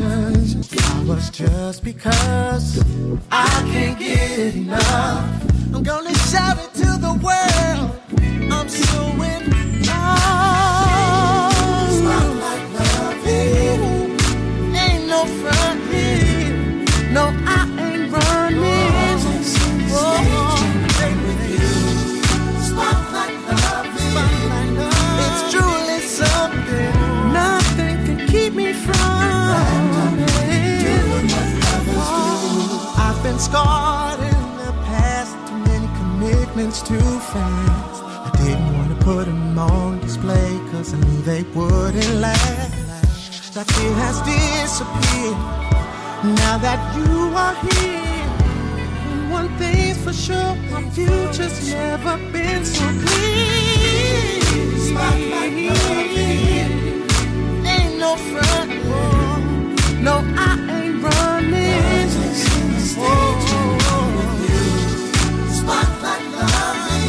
actions. Flowers just because I can't get enough. I'm gonna shout it to the world. I'm so in too fast. I didn't want to put them on display cause I knew they wouldn't last. That fear has disappeared now that you are here. And one thing's for sure, my future's never been so clear. Ain't no front. No, I ain't running.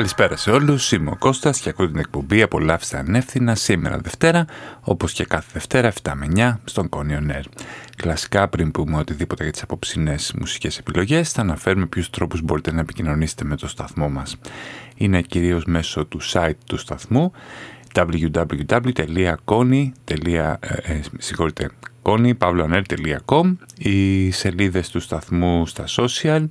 Καλησπέρα σε όλους, είμαι ο Κώστας και ακούω την εκπομπή «Απολαύστε ανεύθυνα» σήμερα Δευτέρα, όπως και κάθε Δευτέρα 7 με 9 στον Κόνιο Νέρ. Κλασικά πριν πούμε οτιδήποτε για τις απόψινές μουσικές επιλογές, θα αναφέρουμε ποιους τρόπους μπορείτε να επικοινωνήσετε με το σταθμό μας. Είναι κυρίως μέσω του site του σταθμού www.kony.com οι σελίδες του σταθμού στα social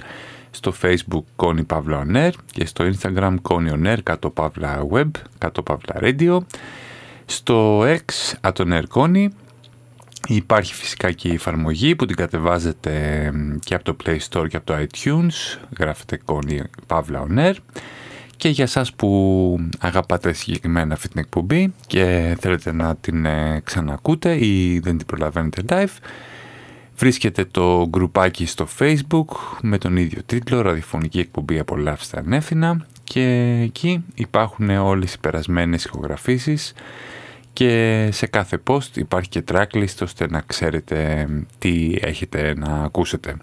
στο facebook Κόνη Παύλα Ονέρ και στο instagram Κόνη Ονέρ κάτω Παύλα Web, κάτω Παύλα Radio. Στο X Ατονέρ Κόνη υπάρχει φυσικά και η εφαρμογή που την κατεβάζετε και από το Play Store και από το iTunes. Γράφετε Κόνη Παύλα Ονέρ και για σας που αγαπάτε συγκεκριμένα αυτή την εκπομπή και θέλετε να την ε, ξανακούτε ή δεν την προλαβαίνετε live Βρίσκεται το γκρουπάκι στο facebook με τον ίδιο τίτλο «Ραδιοφωνική εκπομπή απολαύστε ανεύθυνα» και εκεί υπάρχουν όλες οι περασμένες ηχογραφήσεις. Και σε κάθε post υπάρχει και tracklist ώστε να ξέρετε τι έχετε να ακούσετε.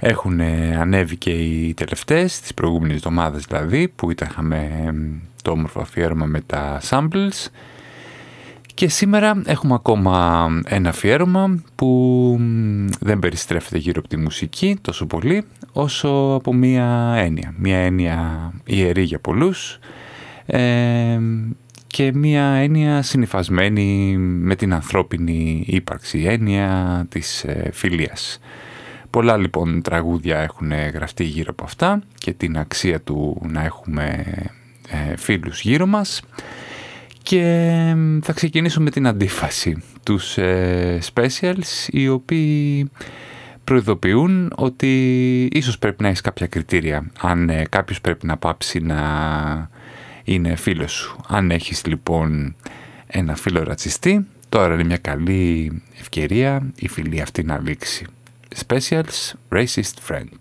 Έχουν ανέβει και οι τελευταίες, τις προηγούμενες εβδομάδες δηλαδή, που είχαμε το όμορφο αφιέρωμα με τα samples και σήμερα έχουμε ακόμα ένα αφιέρωμα που δεν περιστρέφεται γύρω από τη μουσική τόσο πολύ όσο από μία έννοια. Μία έννοια ιερή για πολλούς ε, και μία έννοια συνειφασμένη με την ανθρώπινη ύπαρξη, έννοια της ε, φιλίας. Πολλά λοιπόν τραγούδια έχουν γραφτεί γύρω από αυτά και την αξία του να έχουμε ε, φίλους γύρω μας και θα ξεκινήσω με την αντίφαση τους ε, specials οι οποίοι προειδοποιούν ότι ίσως πρέπει να έχεις κάποια κριτήρια αν ε, κάποιος πρέπει να πάψει να είναι φίλος σου. Αν έχεις λοιπόν ένα φίλο ρατσιστή τώρα είναι μια καλή ευκαιρία η φιλή αυτή να λήξει. Specials Racist Friend.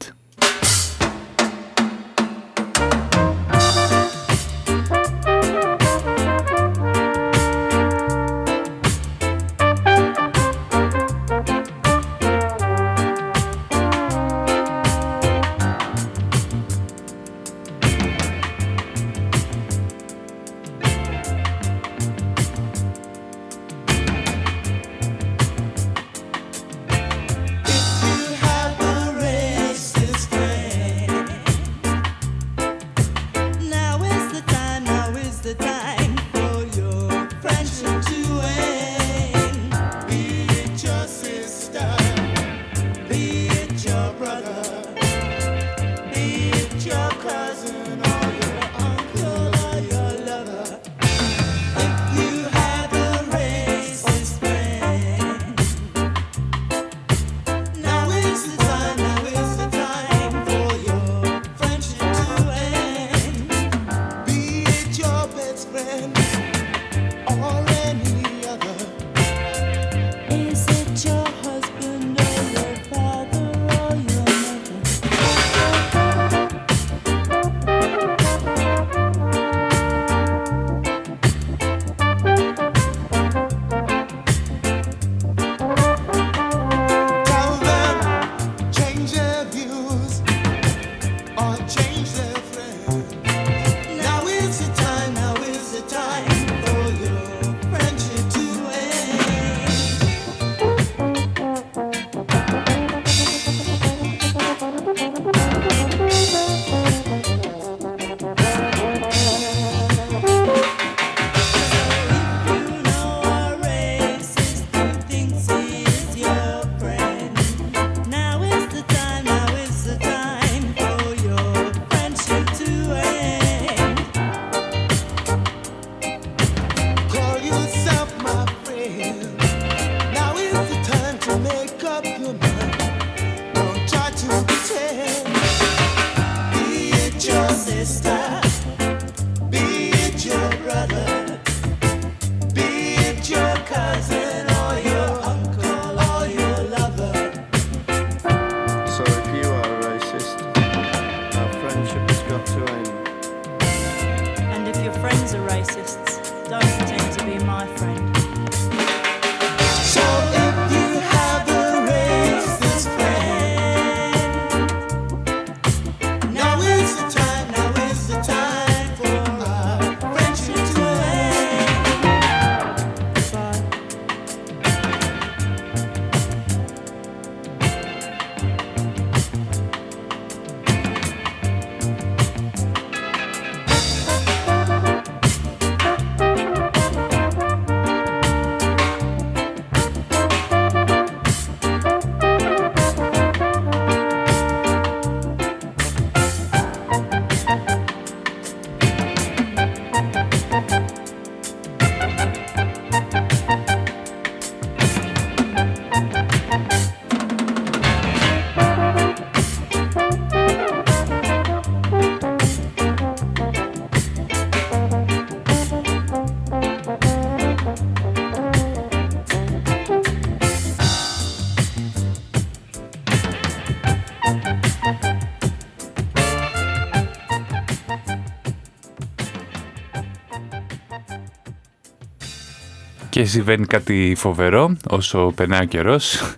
Και συμβαίνει κάτι φοβερό όσο περνάει ο καιρός.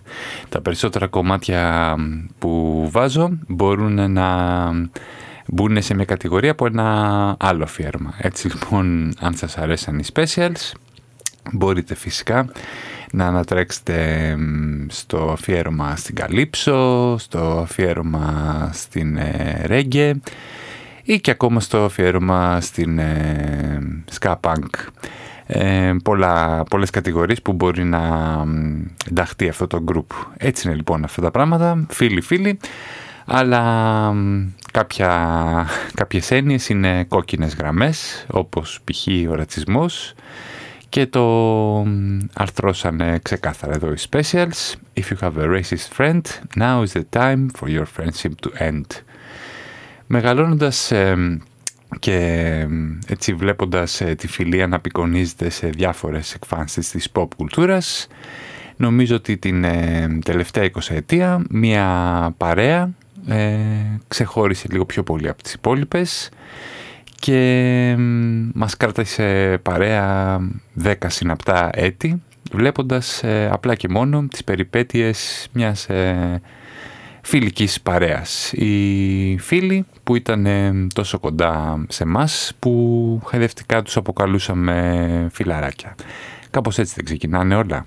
Τα περισσότερα κομμάτια που βάζω μπορούν να μπουν σε μια κατηγορία από ένα άλλο αφιέρωμα. Έτσι λοιπόν, αν σας αρέσαν οι specials, μπορείτε φυσικά να ανατρέξετε στο αφιέρωμα στην Καλύψο, στο αφιέρωμα στην Ρέγγε ή και ακόμα στο αφιέρωμα στην Ska Punk. Ε, πολλά, πολλές κατηγορίες που μπορεί να ενταχθεί αυτό το group. Έτσι είναι λοιπόν αυτά τα πράγματα, φίλοι φίλοι, αλλά κάποια, κάποιες έννοιες είναι κόκκινες γραμμές, όπως π.χ. ο ρατσισμός και το αρθρώσανε ξεκάθαρα εδώ οι specials. If you have a racist friend, now is the time for your friendship to end. Μεγαλώνοντας και έτσι βλέποντας ε, τη φιλία να απεικονίζεται σε διάφορες εκφάνσεις της pop κουλτούρας νομίζω ότι την ε, τελευταία 20 ετία μια παρέα ε, ξεχώρισε λίγο πιο πολύ από τις υπόλοιπες και μας κράτησε παρέα 10 συναπτά έτη βλέποντας απλά και μόνο τις περιπέτειες μιας φιλικής παρέας. Οι φίλοι που ήταν ε, τόσο κοντά σε μας που χαϊδευτικά τους αποκαλούσαμε φιλαράκια. Κάπως έτσι δεν ξεκινάνε όλα.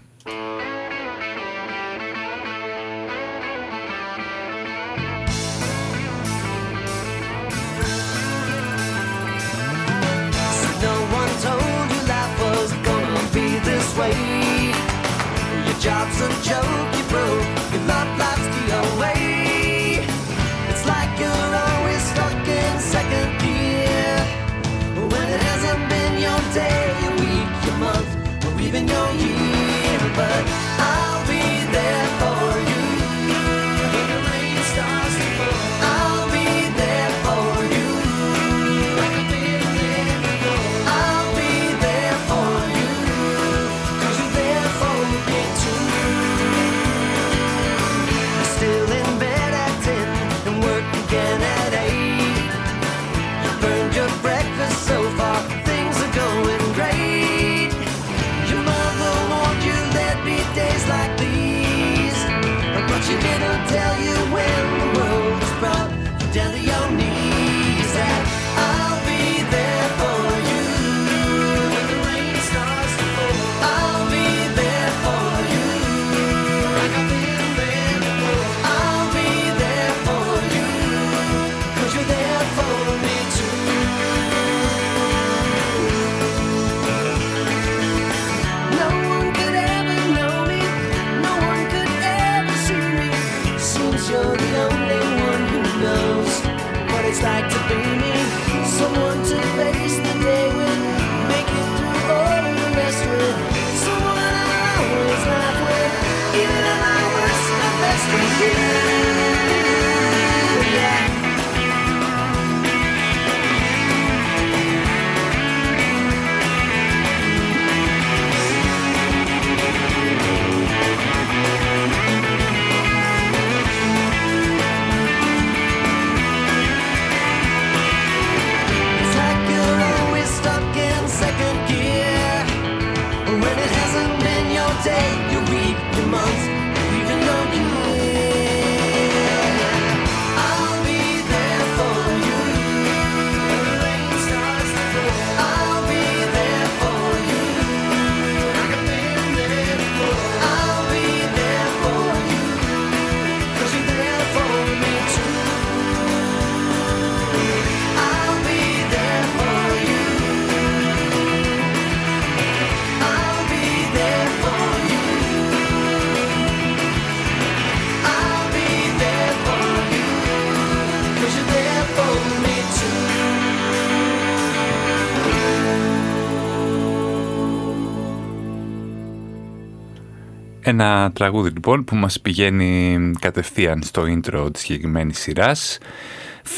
Ένα τραγούδι λοιπόν που μας πηγαίνει κατευθείαν στο intro της συγκεκριμένης σειράς.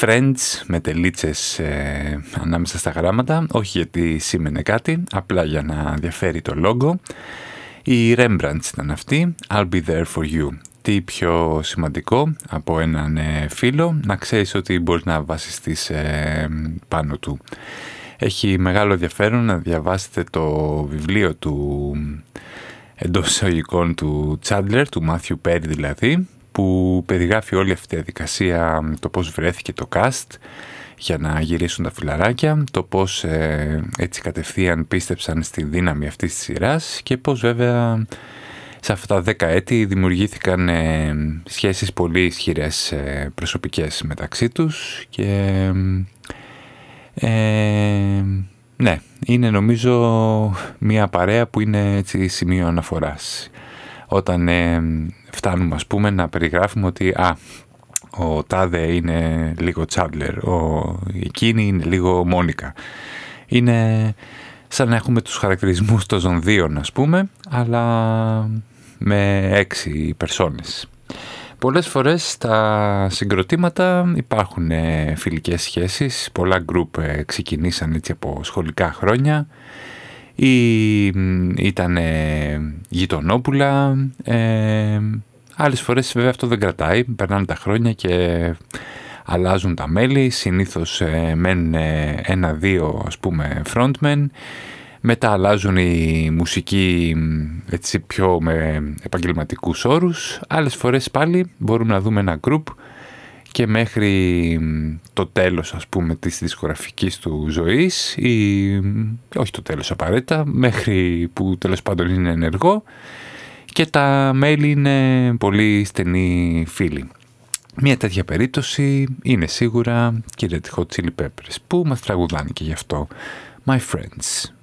Friends με τελίτσες ε, ανάμεσα στα γράμματα. Όχι γιατί σήμαινε κάτι απλά για να διαφέρει το λόγο. Η Rembrandt ήταν αυτή I'll be there for you. Τι πιο σημαντικό από έναν ε, φίλο να ξέρεις ότι μπορείς να βασιστείς ε, πάνω του. Έχει μεγάλο ενδιαφέρον να διαβάσετε το βιβλίο του εντός εισαγωγικών του Τσάντλερ, του Μάθιου Πέρι δηλαδή, που περιγράφει όλη αυτή τη διαδικασία, το πώς βρέθηκε το cast για να γυρίσουν τα φιλαράκια, το πώς ε, έτσι κατευθείαν πίστεψαν στη δύναμη αυτής της σειράς και πώς βέβαια σε αυτά τα δέκα έτη δημιουργήθηκαν ε, σχέσεις πολύ ισχυρές ε, προσωπικές μεταξύ τους και ε, ναι, είναι νομίζω μια παρέα που είναι έτσι σημείο αναφοράς. Όταν ε, φτάνουμε ας πούμε να περιγράφουμε ότι α, ο Τάδε είναι λίγο Τσάντλερ, ο, εκείνη είναι λίγο Μόνικα. Είναι σαν να έχουμε τους χαρακτηρισμούς των ζωνδίων ας πούμε, αλλά με έξι περσόνες. Πολλές φορές στα συγκροτήματα υπάρχουν ε, φιλικές σχέσεις, πολλά γκρουπ ε, ξεκινήσαν έτσι από σχολικά χρόνια. Ή ήταν γειτονόπουλα, ε, άλλες φορές βέβαια αυτό δεν κρατάει, περνάνε τα χρόνια και αλλάζουν τα μέλη, συνήθως ε, μένουν ένα-δύο ας πούμε frontmen μετά αλλάζουν οι μουσικοί έτσι πιο με επαγγελματικούς όρους. Άλλες φορές πάλι μπορούμε να δούμε ένα group και μέχρι το τέλος ας πούμε της δισκογραφικής του ζωής ή όχι το τέλος απαραίτητα, μέχρι που τέλος πάντων είναι ενεργό και τα μέλη είναι πολύ στενοί φίλοι. Μια τέτοια περίπτωση είναι σίγουρα κύριε Hot Chili Peppers που μας τραγουδάνε και γι' αυτό My Friends.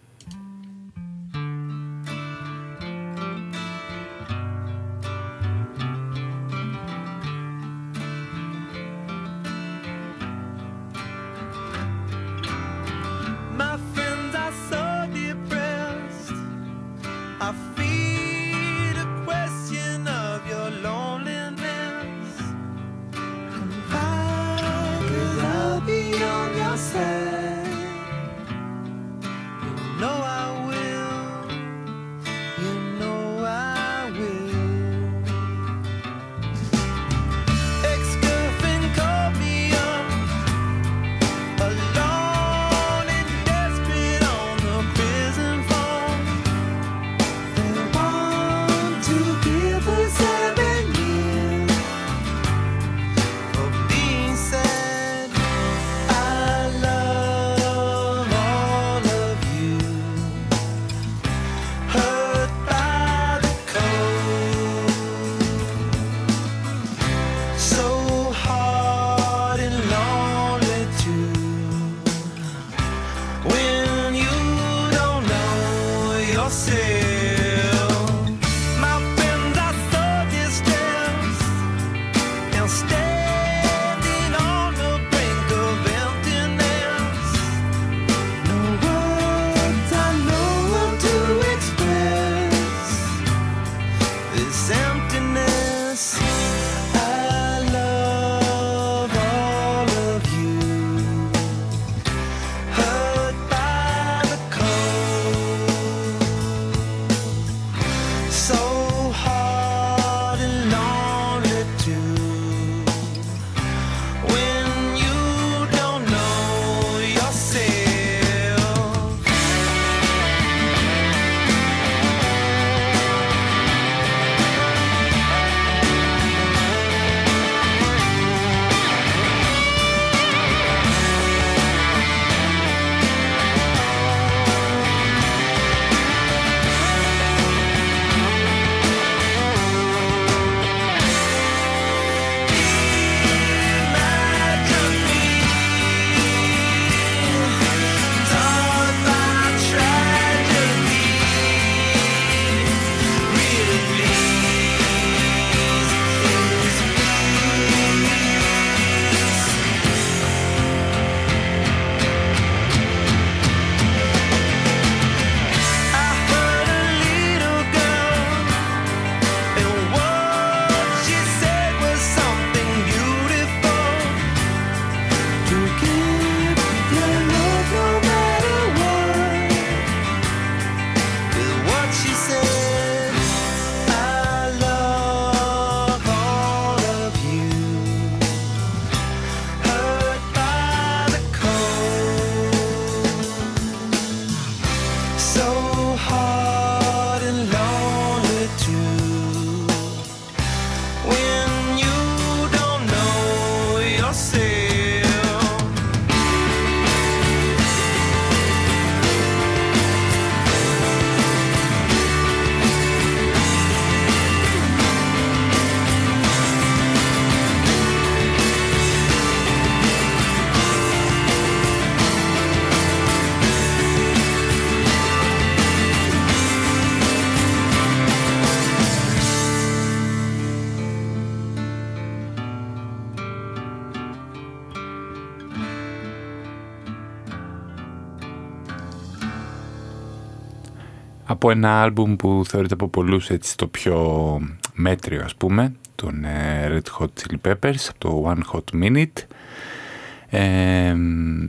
Από ένα άλμπουμ που θεωρείται από πολλούς έτσι το πιο μέτριο ας πούμε τον ε, Red Hot Chili Peppers από το One Hot Minute.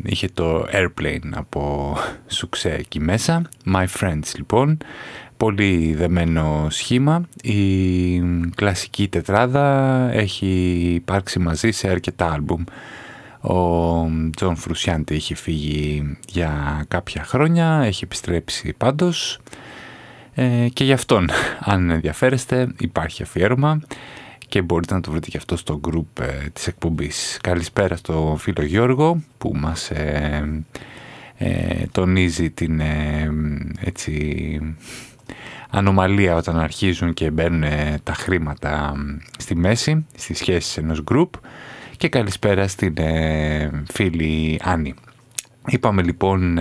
Είχε το Airplane από σουξέ εκεί μέσα. My Friends λοιπόν. Πολύ δεμένο σχήμα. Η κλασική τετράδα έχει υπάρξει μαζί σε αρκετά άλμπουμ. Ο Τζον Φρουσιάντη είχε φύγει για κάποια χρόνια, έχει επιστρέψει πάντως ε, και γι' αυτόν, αν ενδιαφέρεστε, υπάρχει αφιέρωμα και μπορείτε να το βρείτε και αυτό στο group ε, της εκπομπής. Καλησπέρα στο φίλο Γιώργο που μας ε, ε τονίζει την ε, έτσι, ανομαλία όταν αρχίζουν και μπαίνουν τα χρήματα στη μέση, στις σχέσεις ενός group και καλησπέρα στην φίλη Άννη. Είπαμε λοιπόν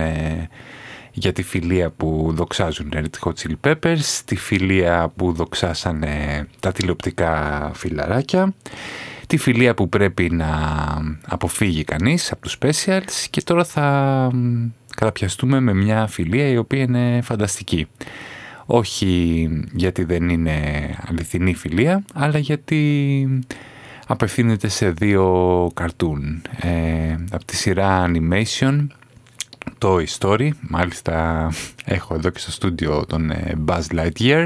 για τη φιλία που δοξάζουν Red Hot Chili Peppers, τη φιλία που δοξάσανε τα τηλεοπτικά φιλαράκια, τη φιλία που πρέπει να αποφύγει κανείς από τους specials και τώρα θα καταπιαστούμε με μια φιλία η οποία είναι φανταστική. Όχι γιατί δεν είναι αληθινή φιλία, αλλά γιατί απευθύνεται σε δύο καρτούν. Ε, από τη σειρά Animation το Story. Μάλιστα έχω εδώ και στο στούντιο τον ε, Buzz Lightyear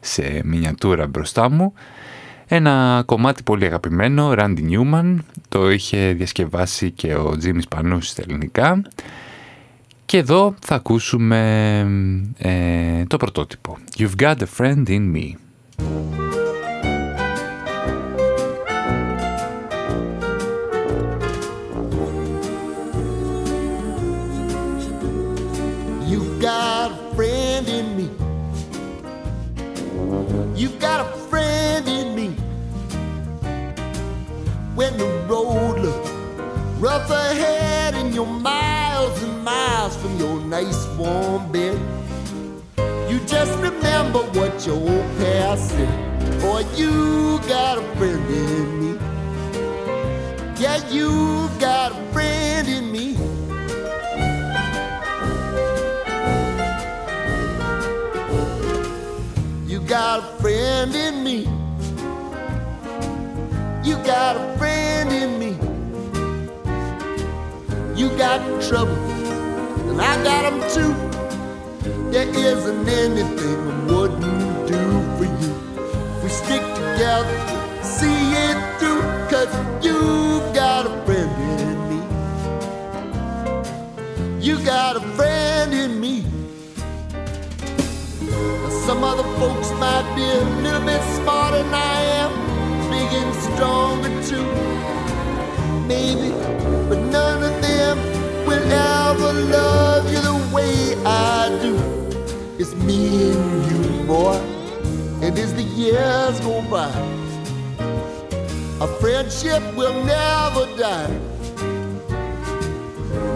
σε μινιατούρα μπροστά μου. Ένα κομμάτι πολύ αγαπημένο, Randy Newman, το είχε διασκευάσει και ο Jimmy Σπανούς στα ελληνικά. Και εδώ θα ακούσουμε ε, το πρωτότυπο. You've got a friend in me. You've got a friend in me. When the road looks rough ahead and you're miles and miles from your nice warm bed, you just remember what your old past said. Boy, you got a friend in me. Yeah, you got a friend in me. Friend in me. You got a friend in me. You got trouble, and I got them too. There isn't anything I wouldn't do for you. We stick together, folks might be a little bit smarter than I am, big and stronger too. Maybe, but none of them will ever love you the way I do. It's me and you, boy, and as the years go by, a friendship will never die.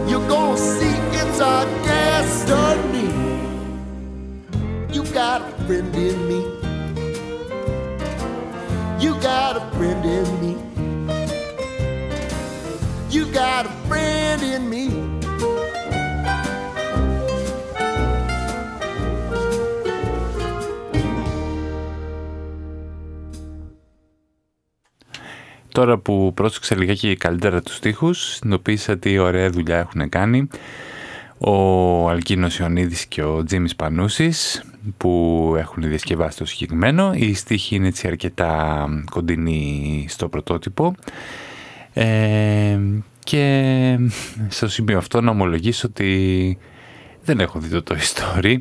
You're gonna see it's our destiny. You got a friend in me. You got a friend in me. You got a friend in me. Τώρα που πρόσεξα λιγάκι καλύτερα τους στίχους, συνειδητοποίησα τι ωραία δουλειά έχουν κάνει ο Αλκίνος Ιωνίδης και ο Τζίμις Πανούσης που έχουν διασκευάσει το συγκεκριμένο. Η στίχη είναι έτσι αρκετά κοντινή στο πρωτότυπο. Ε, και στο σημείο αυτό να ομολογήσω ότι δεν έχω δει το Toy Story,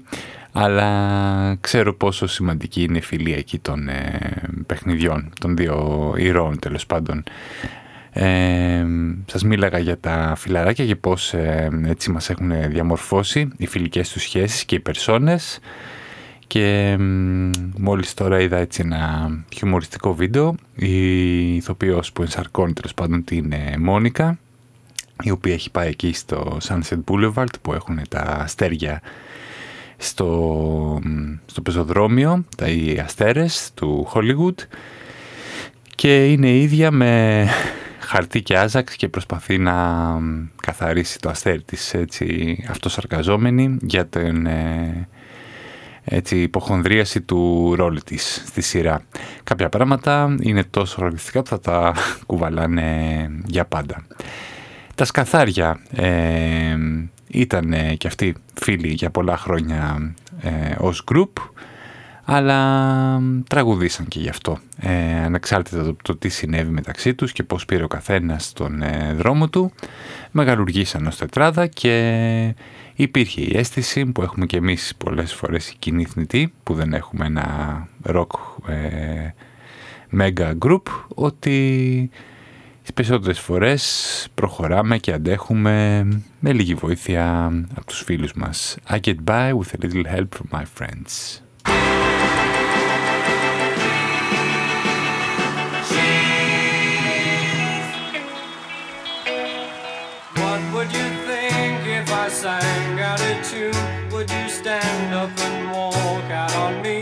αλλά ξέρω πόσο σημαντική είναι η φιλία εκεί των ε, παιχνιδιών, των δύο ηρώων τέλος πάντων. Ε, σας μίλαγα για τα φιλαράκια και πώς έτσι μας έχουν διαμορφώσει οι φιλικές τους σχέσεις και οι περσόνες. Και μόλις τώρα είδα έτσι ένα χιουμοριστικό βίντεο η ηθοποιός που ενσαρκώνει τέλος πάντων την ε, Μόνικα η οποία έχει πάει εκεί στο Sunset Boulevard που έχουν τα αστέρια στο, στο πεζοδρόμιο, τα οι αστέρες του Hollywood. Και είναι ίδια με χαρτί και άζαξ και προσπαθεί να καθαρίσει το αστέρι της έτσι αυτοσαρκαζόμενη για την ε, έτσι, υποχονδρίαση του ρόλου της στη σειρά. Κάποια πράγματα είναι τόσο ρολιστικά που θα τα κουβαλάνε για πάντα. Τα σκαθάρια ε, ήταν και αυτοί φίλοι για πολλά χρόνια ε, ως group αλλά τραγουδήσαν και γι' αυτό. Ε, ανεξάρτητα το, το τι συνέβη μεταξύ τους και πώς πήρε ο καθένας τον ε, δρόμο του, μεγαλουργήσαν ως τετράδα και υπήρχε η αίσθηση που έχουμε και εμείς πολλές φορές η κοινή που δεν έχουμε ένα rock ε, mega group, ότι τις περισσότερες φορές προχωράμε και αντέχουμε με λίγη βοήθεια από τους φίλους μας. I get by with a little help from my friends. attitude, would you stand up and walk out on me?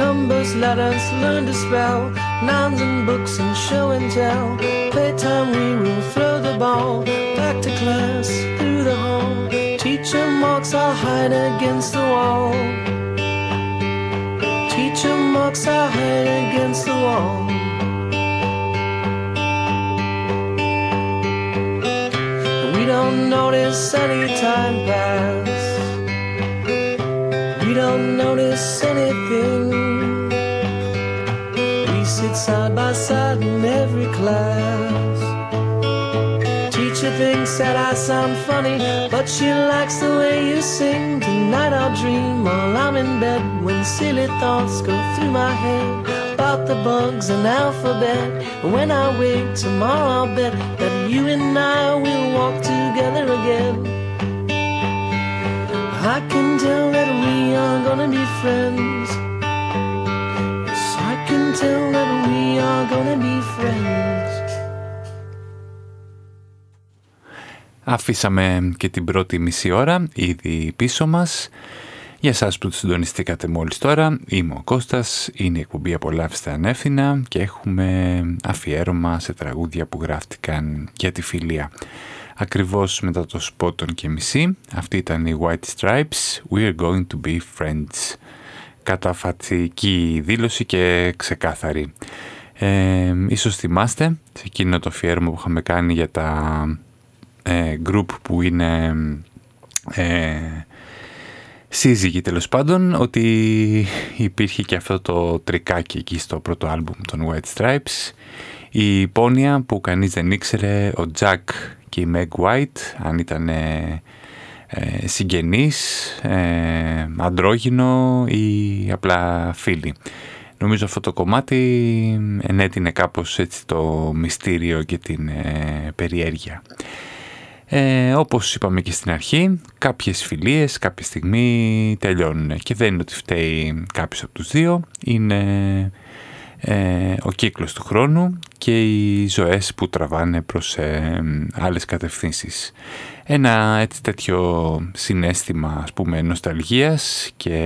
Numbers, letters, learn to spell. Nouns and books and show and tell. Playtime, we will throw the ball. Back to class, through the hall. Teacher marks, I'll hide against the wall. Teacher marks, I'll hide against the wall. We don't notice any time pass. Sound funny, but she likes the way you sing. Tonight I'll dream while I'm in bed when silly thoughts go through my head about the bugs and alphabet. When I wake tomorrow, I'll bet that you and I will walk together again. I can tell that we are gonna be friends. Yes, I can tell that we are gonna be friends. Αφήσαμε και την πρώτη μισή ώρα ήδη πίσω μας. Για σας που συντονιστήκατε μόλις τώρα, είμαι ο Κώστας, είναι η εκπομπή «Απολαύστε ανεύθυνα» και έχουμε αφιέρωμα σε τραγούδια που γράφτηκαν για τη φιλία. Ακριβώς μετά το σπότον και μισή, αυτή ήταν η White Stripes, «We're going to be friends». Καταφατική δήλωση και ξεκάθαρη. Ε, ίσως θυμάστε, σε εκείνο το αφιέρωμα που είχαμε κάνει για τα ε, group που είναι ε, σύζυγοι τέλος πάντων ότι υπήρχε και αυτό το τρικάκι εκεί στο πρώτο άλμπουμ των White Stripes η πόνια που κανείς δεν ήξερε ο Jack και η Meg White αν ήταν ε, ε, συγγενείς, ε, αντρόγινο ή απλά φίλοι. Νομίζω αυτό το κομμάτι ενέτεινε κάπως έτσι το μυστήριο και την ε, περιέργεια. Ε, όπως είπαμε και στην αρχή, κάποιες φιλίες κάποια στιγμή τελειώνουν και δεν είναι ότι φταίει κάποιος από τους δύο, είναι ε, ο κύκλος του χρόνου και οι ζωές που τραβάνε προς ε, άλλες κατευθύνσεις. Ένα έτσι τέτοιο συνέστημα ας πούμε νοσταλγίας και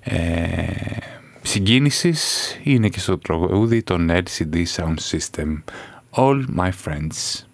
ε, συγκίνησης είναι και στο τραγούδι των LCD Sound System All My Friends.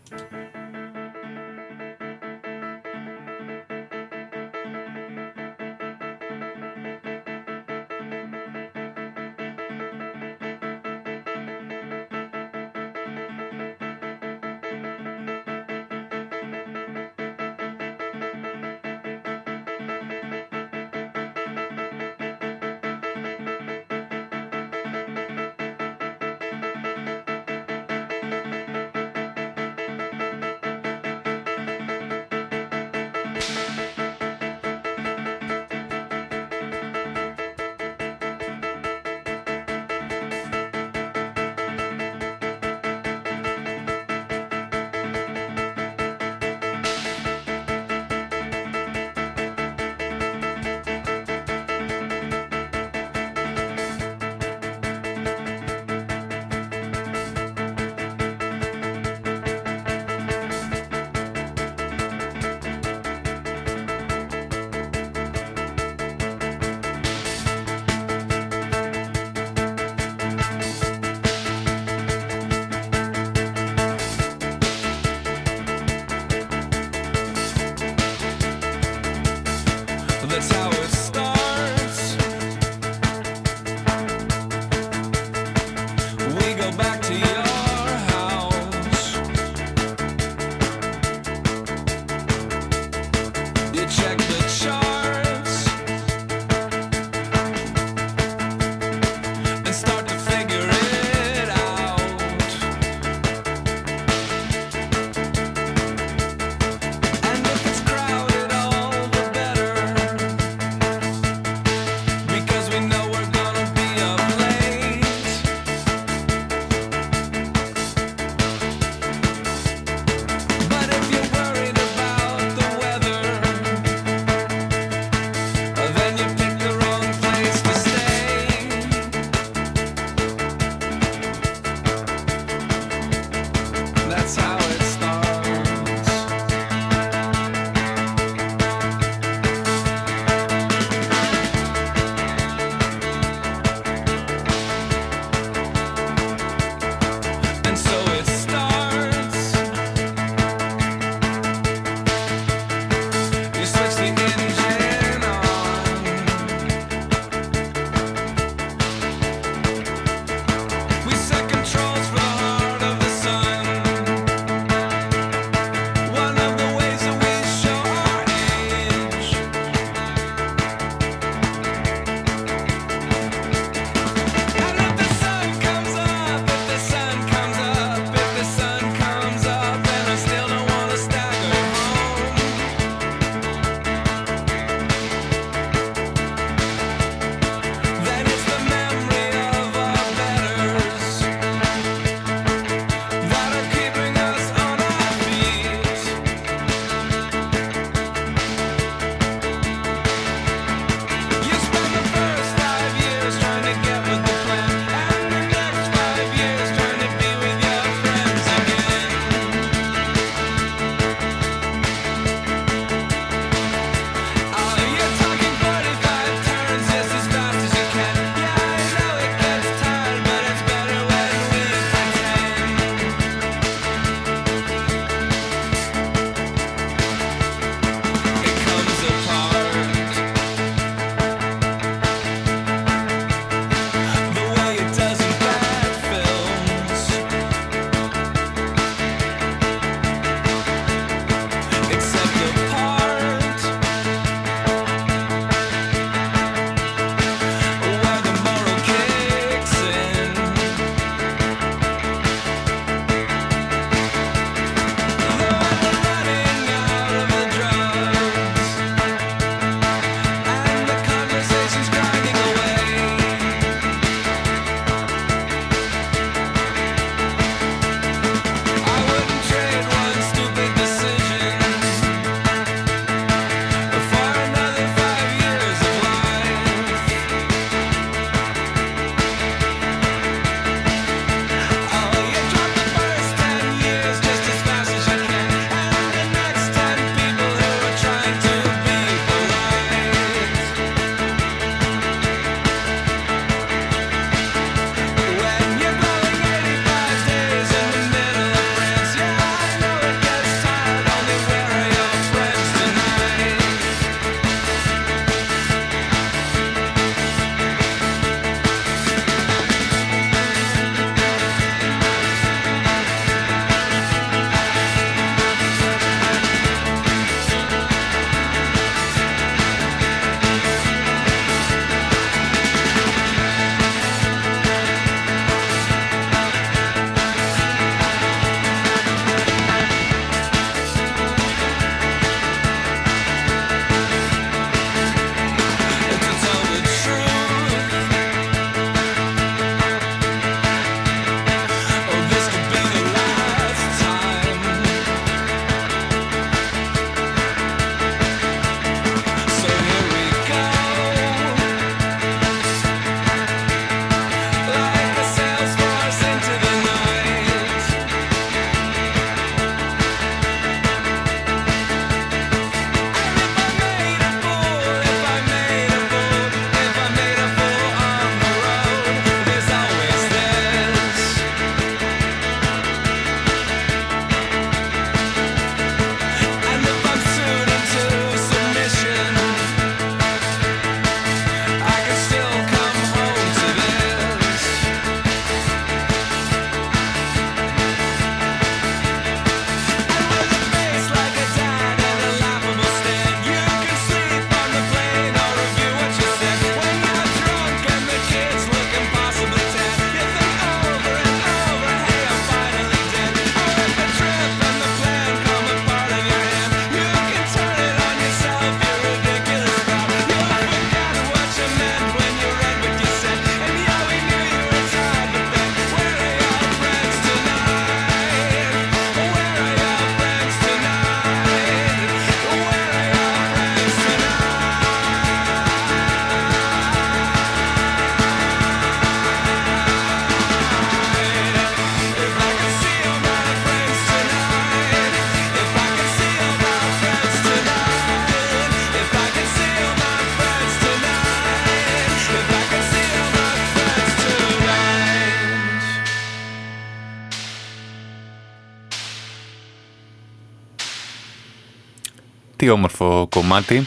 Τι όμορφο κομμάτι.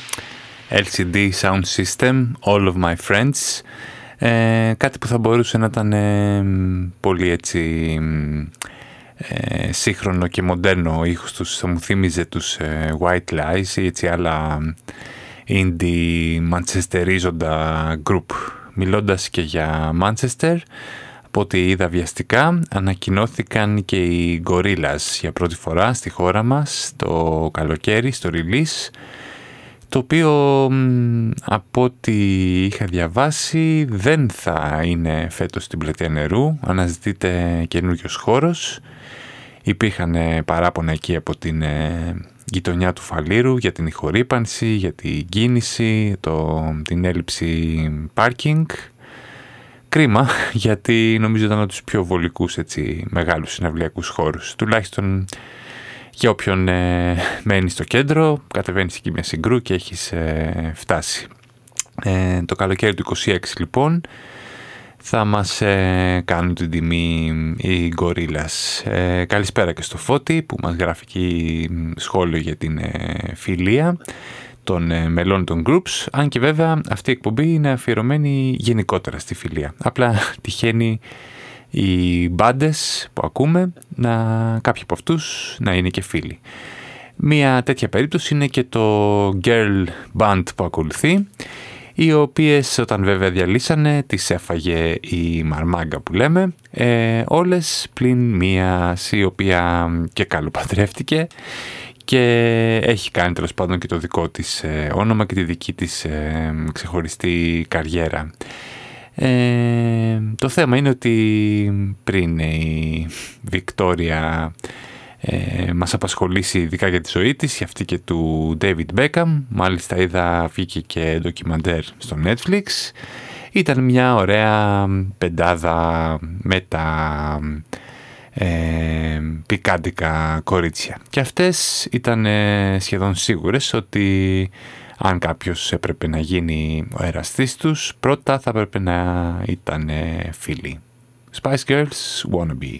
LCD Sound System, All of My Friends. Ε, κάτι που θα μπορούσε να ήταν ε, πολύ έτσι ε, σύγχρονο και μοντέρνο ήχος τους. Θα μου θύμιζε τους ε, White Lies ή έτσι άλλα indie μαντσεστερίζοντα group. Μιλώντας και για Manchester, από ό,τι είδα βιαστικά, ανακοινώθηκαν και οι Gorillas για πρώτη φορά στη χώρα μας το καλοκαίρι, στο release, το οποίο από ό,τι είχα διαβάσει δεν θα είναι φέτος στην πλατεία νερού, αναζητείται καινούριος χώρος. Υπήρχαν παράπονα εκεί από την ε, γειτονιά του Φαλήρου για την ηχορύπανση, για την κίνηση, το, την έλλειψη πάρκινγκ. Κρίμα, γιατί νομίζω ήταν από τους πιο βολικούς έτσι, μεγάλους συναυλιακούς χώρους. Τουλάχιστον για όποιον ε, μένει στο κέντρο, κατεβαίνεις εκεί μια συγκρού και έχεις ε, φτάσει. Ε, το καλοκαίρι του 26 λοιπόν θα μας ε, κάνουν την τιμή οι Γκορίλας. Ε, καλησπέρα και στο Φώτη που μας γράφει εκεί σχόλιο για την φιλία των μελών των groups, αν και βέβαια αυτή η εκπομπή είναι αφιερωμένη γενικότερα στη φιλία. Απλά τυχαίνει οι μπάντες που ακούμε, να, κάποιοι από αυτούς να είναι και φίλοι. Μία τέτοια περίπτωση είναι και το girl band που ακολουθεί, οι οποίες όταν βέβαια διαλύσανε τις έφαγε η μαρμάγκα που λέμε, ε, όλες πλην μία η οποία και καλοπαντρεύτηκε και έχει κάνει τέλος πάντων και το δικό της ε, όνομα και τη δική της ε, ξεχωριστή καριέρα. Ε, το θέμα είναι ότι πριν η Βικτόρια ε, μας απασχολήσει ειδικά για τη ζωή της, για αυτή και του David Beckham. Μάλιστα είδα βγήκε και ντοκιμαντέρ στο Netflix. Ήταν μια ωραία πεντάδα με τα ε, πικάντικα κορίτσια. Και αυτές ήταν σχεδόν σίγουρες ότι αν κάποιος έπρεπε να γίνει ο εραστής τους, πρώτα θα έπρεπε να ήταν φίλοι. Spice Girls Wannabe.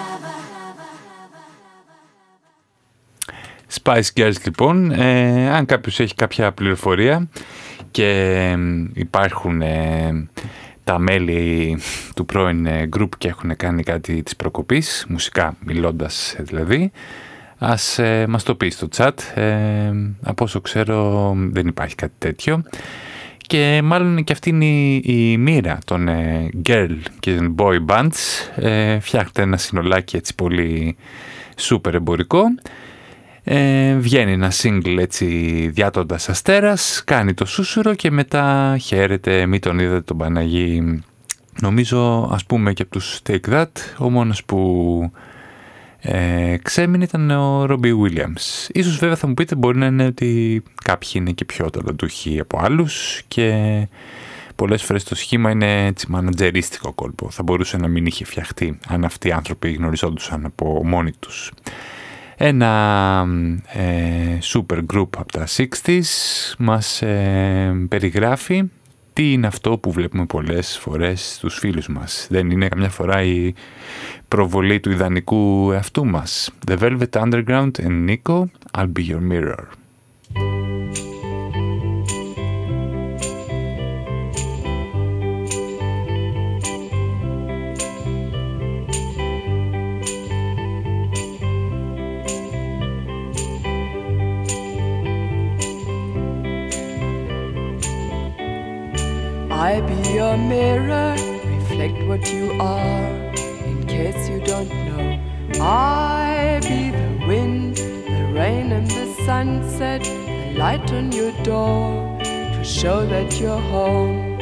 Spice Girls λοιπόν, ε, αν κάποιος έχει κάποια πληροφορία και ε, υπάρχουν ε, τα μέλη του πρώην ε, group και έχουν κάνει κάτι της προκοπής, μουσικά μιλώντας ε, δηλαδή, ας ε, μας το πεις στο chat. Ε, από όσο ξέρω δεν υπάρχει κάτι τέτοιο. Και μάλλον και αυτή είναι η, η μοίρα των ε, girl και των boy bands. Ε, φτιάχτε ένα συνολάκι έτσι πολύ super εμπορικό. Ε, βγαίνει ένα single έτσι διάτοντας αστέρας, κάνει το σούσουρο και μετά χαίρεται μη τον είδατε τον Παναγί. Νομίζω ας πούμε και από τους Take That, ο μόνος που ε, ξέμεινε ήταν ο Ρόμπι Williams. Ίσως βέβαια θα μου πείτε μπορεί να είναι ότι κάποιοι είναι και πιο ταλαντούχοι από άλλους και πολλές φορές το σχήμα είναι έτσι μανατζερίστικο κόλπο. Θα μπορούσε να μην είχε φτιαχτεί αν αυτοί οι άνθρωποι γνωριζόντουσαν από μόνοι τους. Ένα ε, super group από τα 60s μας ε, περιγράφει τι είναι αυτό που βλέπουμε πολλές φορές στους φίλους μας. Δεν είναι καμιά φορά η προβολή του ιδανικού εαυτού μας. The Velvet Underground and Nico, I'll be your mirror. I be your mirror, reflect what you are. In case you don't know, I be the wind, the rain, and the sunset, the light on your door to show that you're home.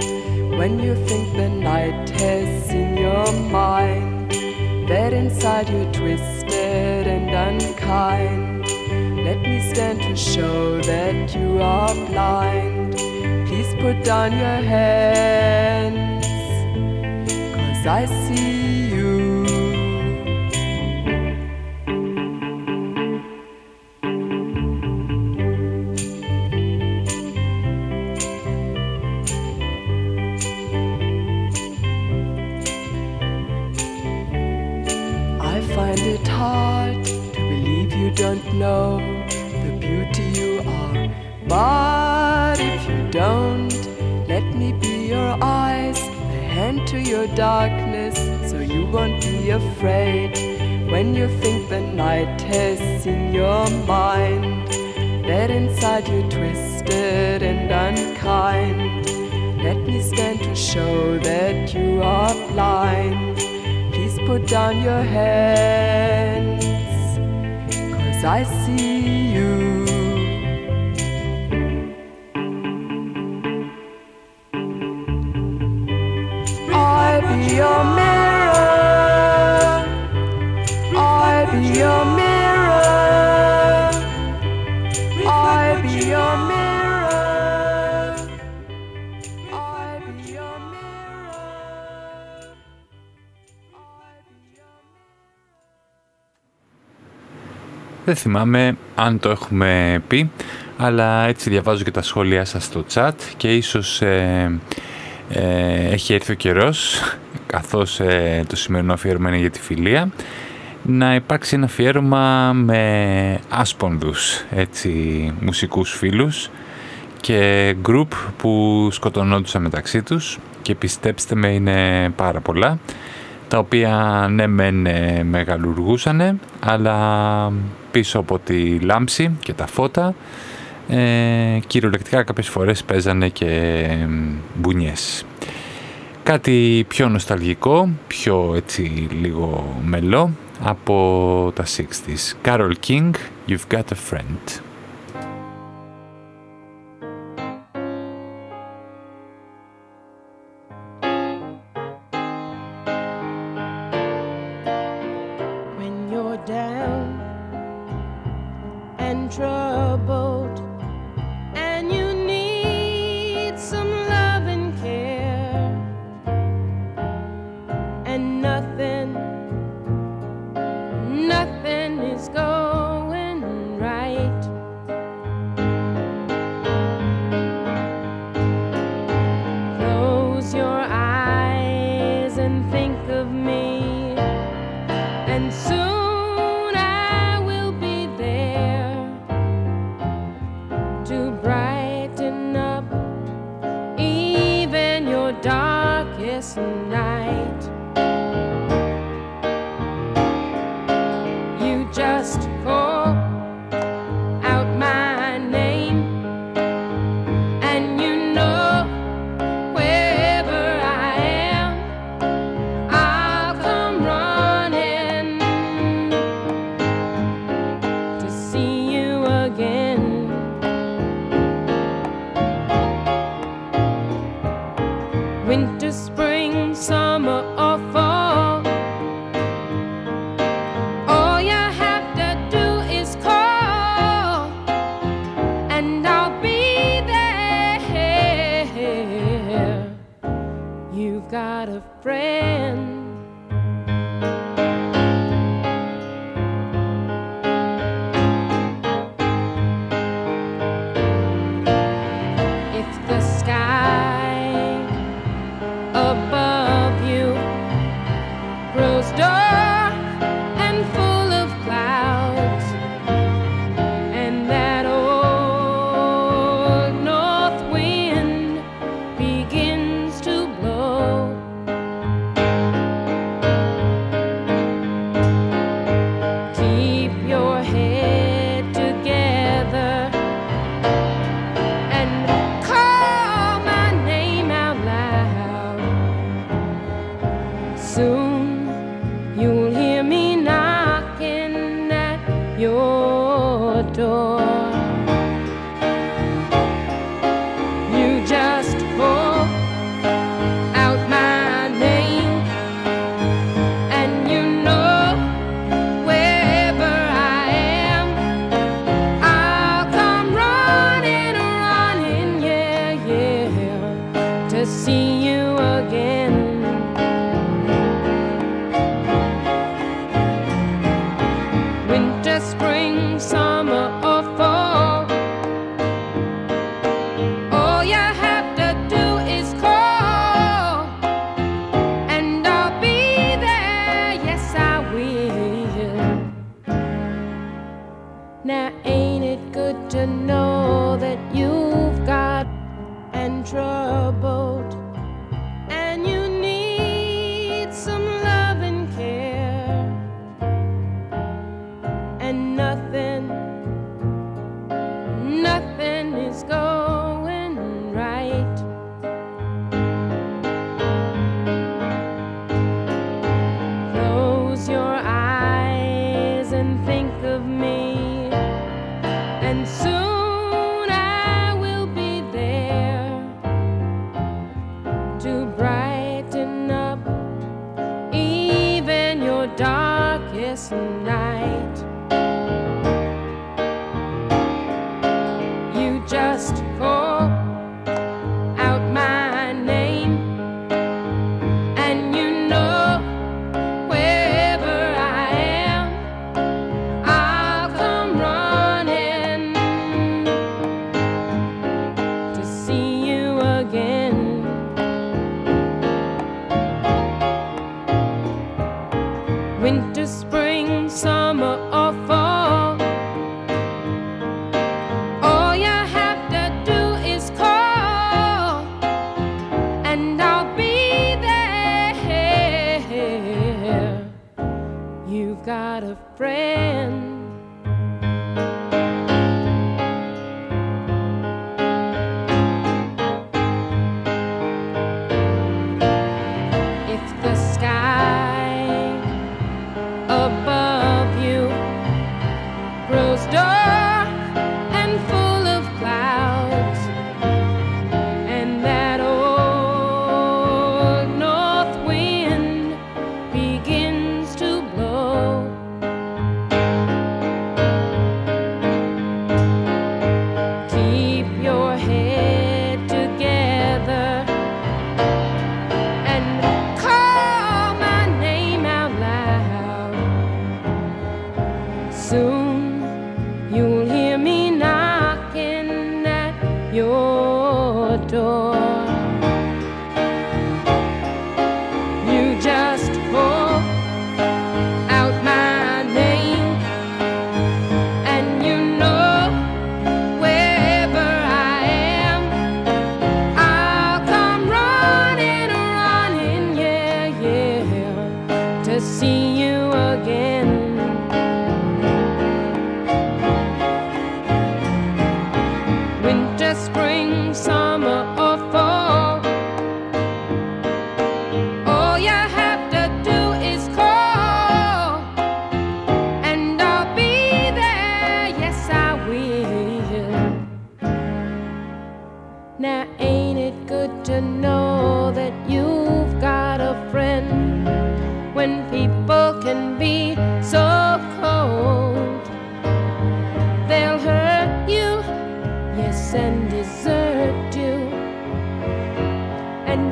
When you think the night has seen your mind, that inside you're twisted and unkind. Let me stand to show that you are blind. Please put down your hands, cause I see you. I find it hard to believe you don't know beauty you are. But if you don't, let me be your eyes, a hand to your darkness, so you won't be afraid. When you think the night has seen your mind, that inside you're twisted and unkind. Let me stand to show that you are blind. Please put down your hands, cause I see you. Your mirror. I be your mirror. I be your mirror. I be your mirror. Δεν θυμάμαι αν το έχουμε πει, αλλά έτσι διαβάζω και τα σχόλιά σας στο chat και ίσως ε, ε, έχει έρθει ο καιρός, καθώς ε, το σημερινό αφιέρωμα είναι για τη φιλία, να υπάρξει ένα αφιέρωμα με άσπονδους έτσι, μουσικούς φίλους και group που σκοτωνόντουσαν μεταξύ τους και πιστέψτε με είναι πάρα πολλά τα οποία ναι μεν ε, μεγαλουργούσανε αλλά πίσω από τη λάμψη και τα φώτα ε, κυριολεκτικά κάποιες φορές παίζανε και ε, μπουνιές. Κάτι πιο νοσταλγικό, πιο έτσι λίγο μελό από τα 60s. Carol King, You've Got a Friend.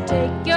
Take your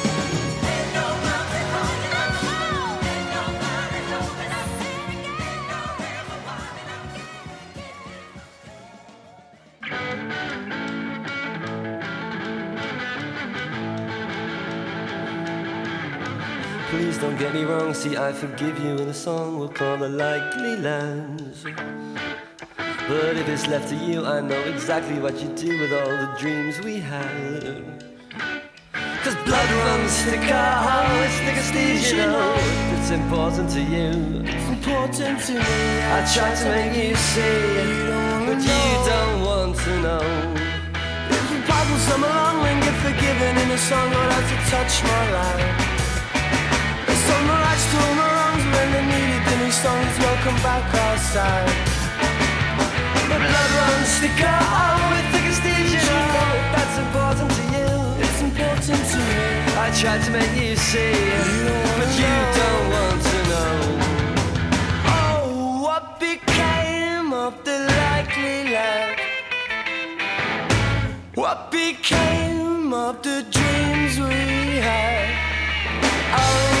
See, I forgive you in a song we'll call the likely lands. But if it's left to you, I know exactly what you do with all the dreams we had. Cause blood runs thicker, it's thicker Steve, you know. It's important to you. It's important to me. I try to make you see, but you don't want to know. If the Bibles come along and get forgiven in a song, I'll have to touch my life. It's all rights my wrongs when they needed the new songs. Welcome back outside. But blood runs thicker, with thicker Steve, you know. That's important to you. It's important to me. I tried to make you see, but you don't want to know. Oh, what became of the likely lad? What became of the dreams we had? Oh,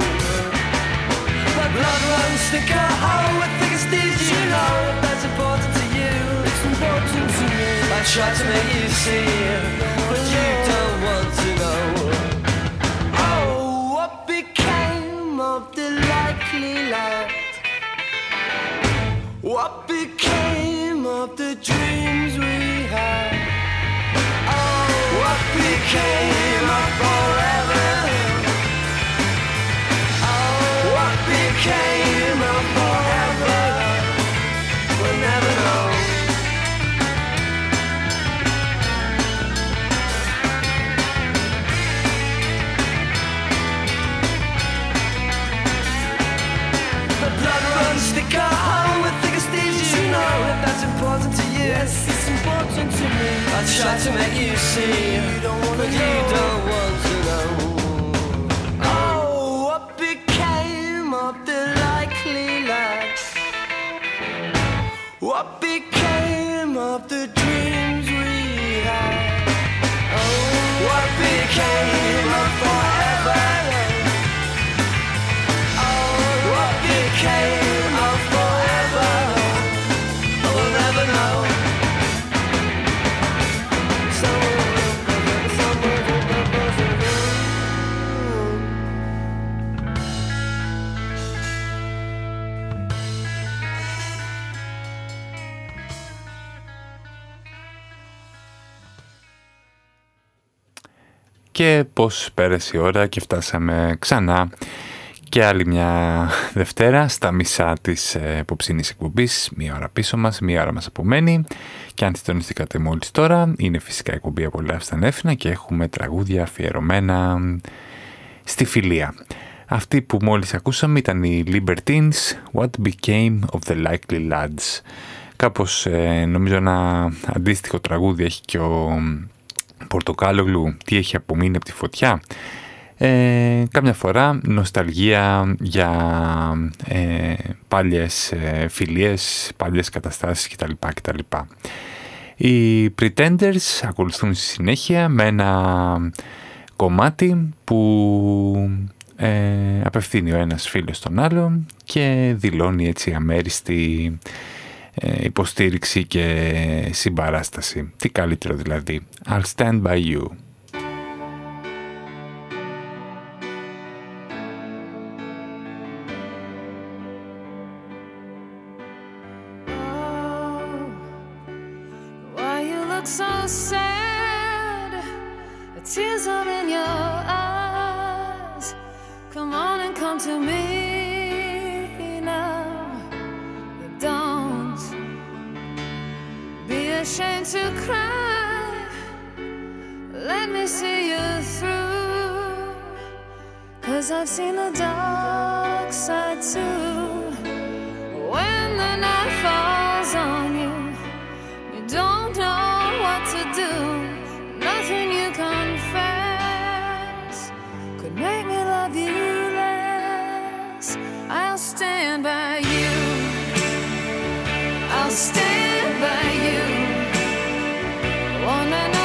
Blood runs thicker, how with thicker Steve, you know that's important to you. It's important to me. I try to make you see, but you don't want to know. Oh, what became of the likely lad? What became of the dreams we had? Oh, what became of forever? To me. I try to make you see, but you don't want to know. Oh, what became of the likely? What became of the dreams we had? Oh, what became of forever? Και πώς πέρασε η ώρα και φτάσαμε ξανά και άλλη μια Δευτέρα στα μισά της υποψήνης ε, εκπομπής, μία ώρα πίσω μας, μία ώρα μας απομένει και αν συντονιστήκατε μόλις τώρα είναι φυσικά η εκπομπή Απολαύστα Νέφνα και έχουμε τραγούδια αφιερωμένα στη φιλία. Αυτή που μόλις ακούσαμε ήταν οι Libertines, What Became of the Likely Lads. Κάπως ε, νομίζω ένα αντίστοιχο τραγούδι έχει και ο Πορτοκάλογλου, τι έχει απομείνει από τη φωτιά. Ε, κάμια φορά νοσταλγία για ε, πάλιες ε, φιλίες, πάλιες καταστάσεις κτλ. κτλ. Οι Pretenders ακολουθούν στη συνέχεια με ένα κομμάτι που ε, απευθύνει ο ένας φίλος τον άλλον και δηλώνει έτσι αμέριστη ε, υποστήριξη και συμπαράσταση. Τι καλύτερο δηλαδή. I'll stand by you. ashamed to cry. Let me see you through. Cause I've seen the dark side too. When the night falls on you, you don't know what to do. Nothing you confess could make me love you less. I'll stand by you. I'll stand. One and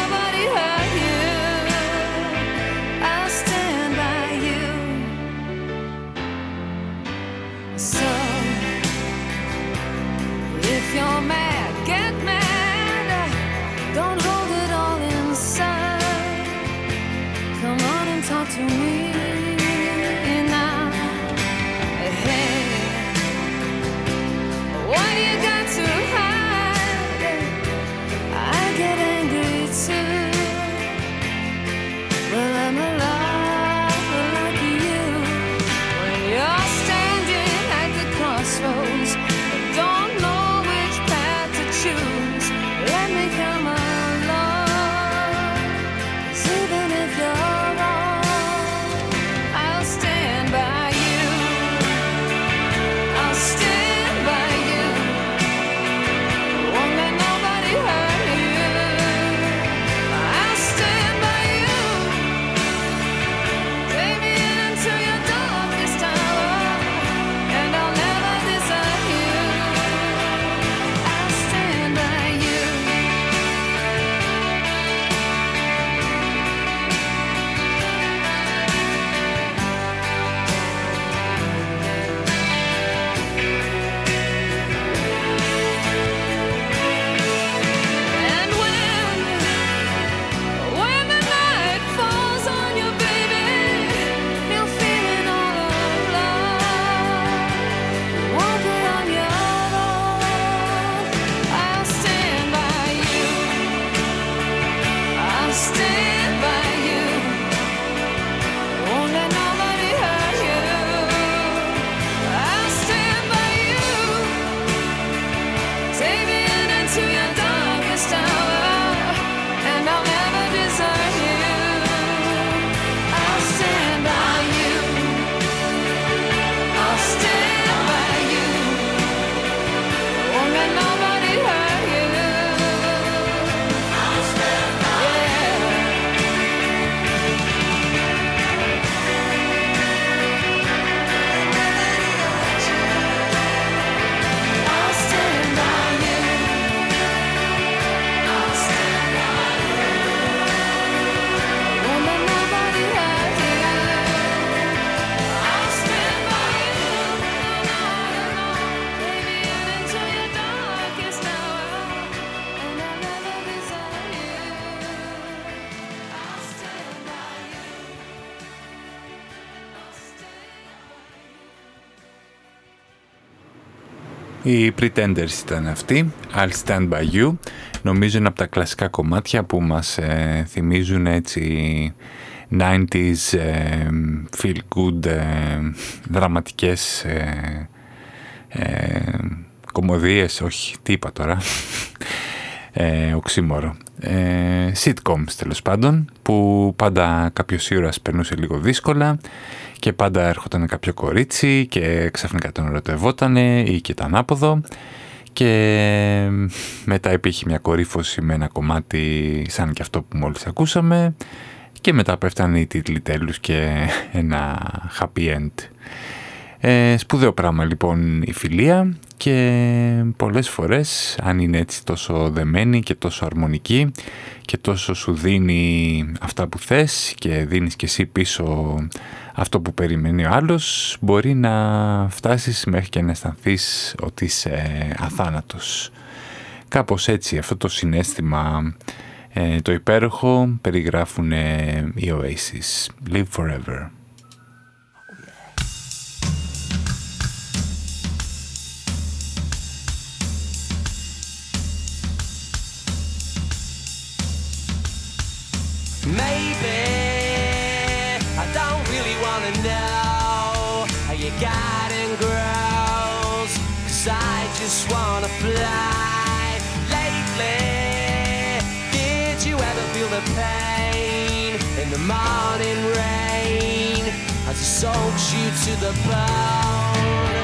Οι Pretenders ήταν αυτοί, I'll Stand By You. Νομίζω είναι από τα κλασικά κομμάτια που μας ε, θυμίζουν έτσι 90s ε, feel good ε, δραματικές ε, ε, κομμωδίες, όχι, τι είπα τώρα, ε, οξύμορο. Ε, sitcoms τέλος πάντων, που πάντα κάποιος ήρωας περνούσε λίγο δύσκολα και πάντα έρχονταν κάποιο κορίτσι και ξαφνικά τον ερωτευότανε ή και ήταν άποδο και μετά υπήρχε μια κορύφωση με ένα κομμάτι σαν και αυτό που μόλις ακούσαμε και μετά πέφτανε οι τίτλοι τέλους και ένα happy end. Ε, σπουδαίο πράγμα λοιπόν η φιλία και πολλές φορές αν είναι έτσι τόσο δεμένη και τόσο αρμονική και τόσο σου δίνει αυτά που θες και δίνεις και εσύ πίσω αυτό που περιμένει ο άλλος μπορεί να φτάσεις μέχρι και να αισθανθείς ότι είσαι αθάνατος. Κάπως έτσι αυτό το συνέστημα ε, το υπέροχο περιγράφουν οι Oasis. Live forever. Maybe I don't really wanna know how you got and grows. Cause I just wanna fly lately. Did you ever feel the pain in the morning rain as it soaks you to the bone?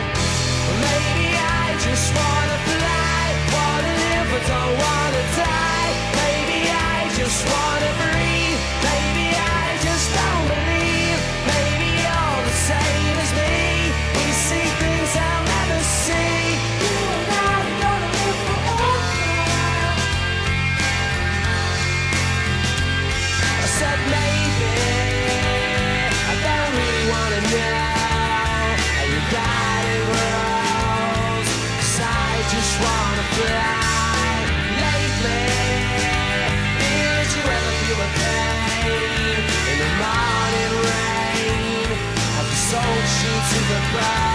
Maybe I just wanna fly, wanna live but don't wanna die. Maybe I just wanna breathe. surprise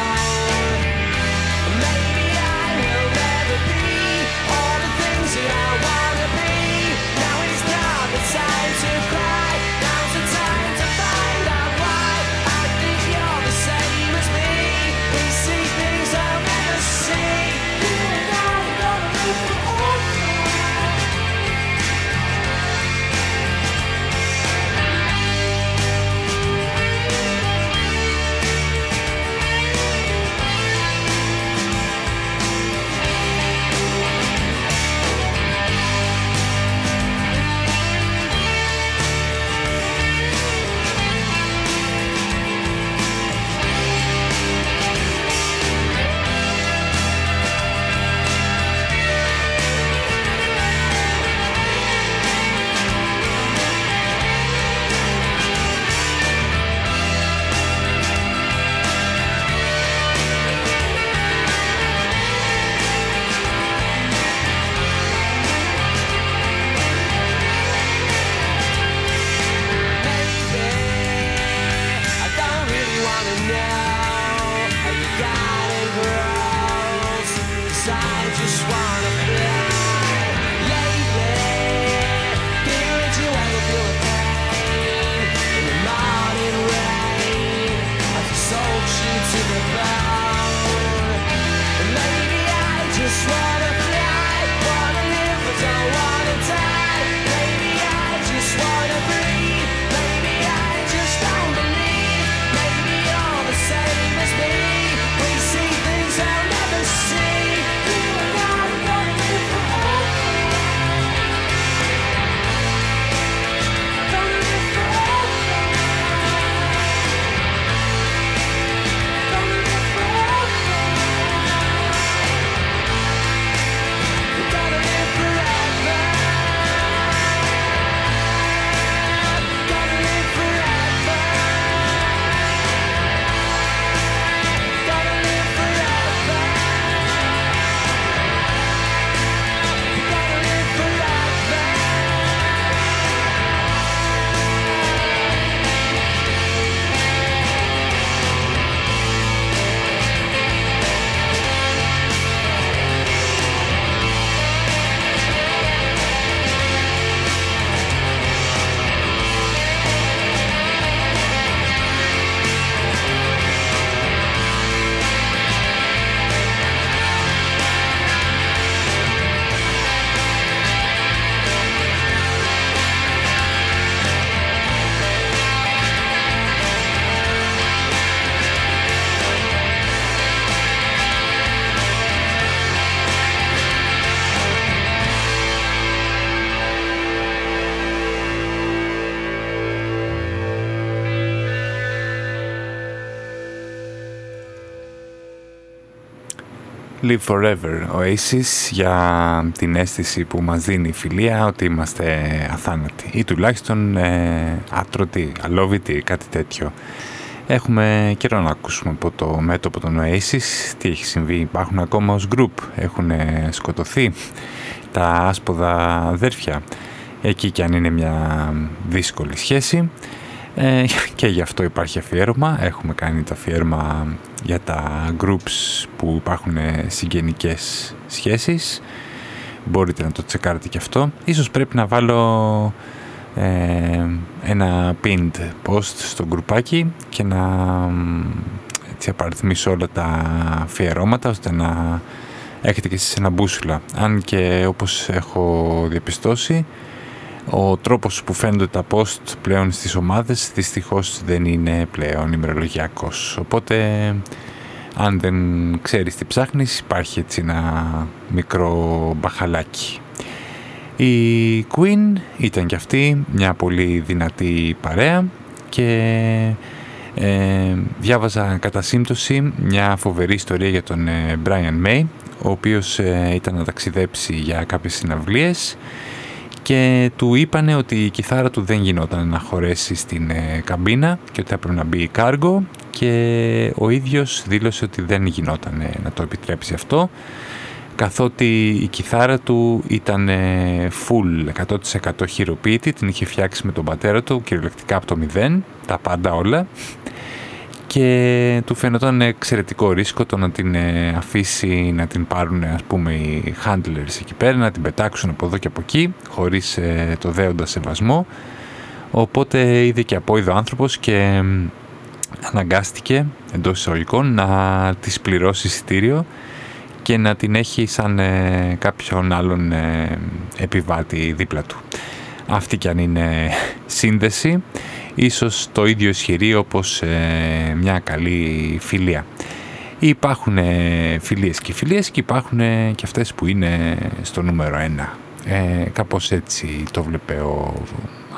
Live Forever, Oasis, για την αίσθηση που μας δίνει η φιλία ότι είμαστε αθάνατοι ή τουλάχιστον ε, άτρωτοι, αλόβητοι, κάτι τέτοιο. Έχουμε καιρό να ακούσουμε από το μέτωπο των Oasis τι έχει συμβεί. Υπάρχουν ακόμα ως group, έχουν σκοτωθεί τα άσποδα αδέρφια εκεί κι αν είναι μια δύσκολη σχέση ε, και γι' αυτό υπάρχει αφιέρωμα. Έχουμε κάνει το αφιέρωμα για τα groups που υπάρχουν συγγενικές σχέσεις. Μπορείτε να το τσεκάρετε και αυτό. Ίσως πρέπει να βάλω ε, ένα pinned post στο γκρουπάκι και να έτσι απαριθμίσω όλα τα αφιερώματα ώστε να έχετε και εσείς ένα μπούσουλα. Αν και όπως έχω διαπιστώσει ο τρόπος που φαίνονται τα post πλέον στις ομάδες δυστυχώς δεν είναι πλέον ημερολογιακός. Οπότε αν δεν ξέρεις τι ψάχνεις υπάρχει έτσι ένα μικρό μπαχαλάκι. Η Queen ήταν και αυτή μια πολύ δυνατή παρέα και ε, διάβαζα κατά σύμπτωση μια φοβερή ιστορία για τον ε, Brian May ο οποίος ε, ήταν να ταξιδέψει για κάποιες συναυλίες και του είπανε ότι η κιθάρα του δεν γινόταν να χωρέσει στην ε, καμπίνα και ότι θα έπρεπε να μπει κάργο. Και ο ίδιος δήλωσε ότι δεν γινόταν να το επιτρέψει αυτό καθότι η κιθάρα του ήταν full 100% χειροποίητη, την είχε φτιάξει με τον πατέρα του κυριολεκτικά από το μηδέν, τα πάντα όλα και του φαίνονταν εξαιρετικό ρίσκο το να την ε, αφήσει να την πάρουν ας πούμε οι handlers εκεί πέρα, να την πετάξουν από εδώ και από εκεί χωρίς ε, το δέοντα σεβασμό οπότε είδε και απόειδο άνθρωπος και αναγκάστηκε εντός εισαγωγικών να της πληρώσει εισιτήριο και να την έχει σαν ε, κάποιον άλλον επιβάτη δίπλα του. Αυτή κι αν είναι σύνδεση ίσως το ίδιο ισχυρή όπως ε, μια καλή φιλία. Υπάρχουν ε, φιλίες και φιλίες και υπάρχουν ε, και αυτές που είναι στο νούμερο ένα. Ε, κάπως έτσι το βλέπε ο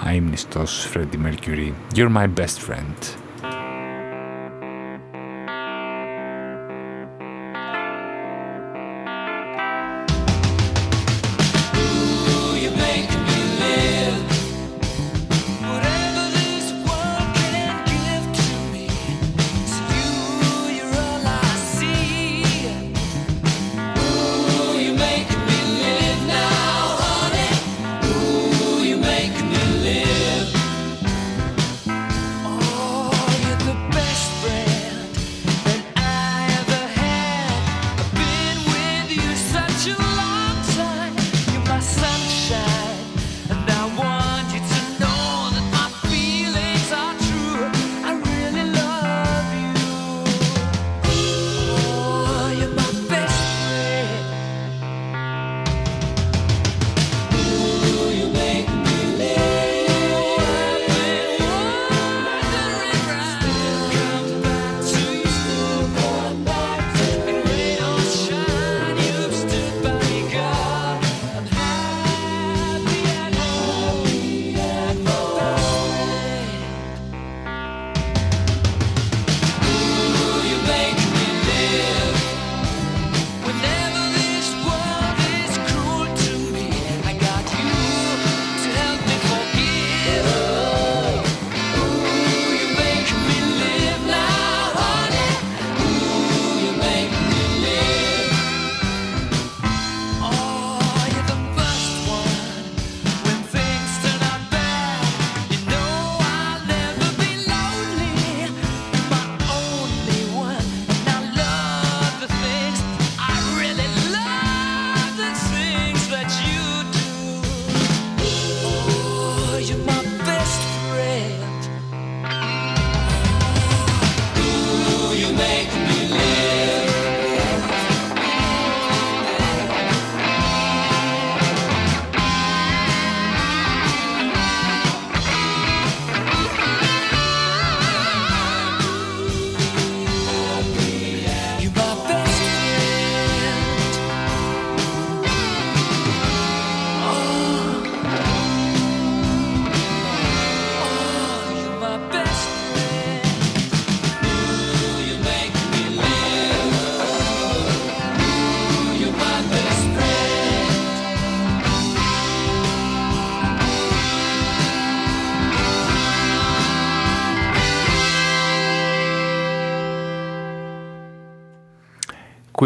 αείμνηστος Freddie Mercury. You're my best friend.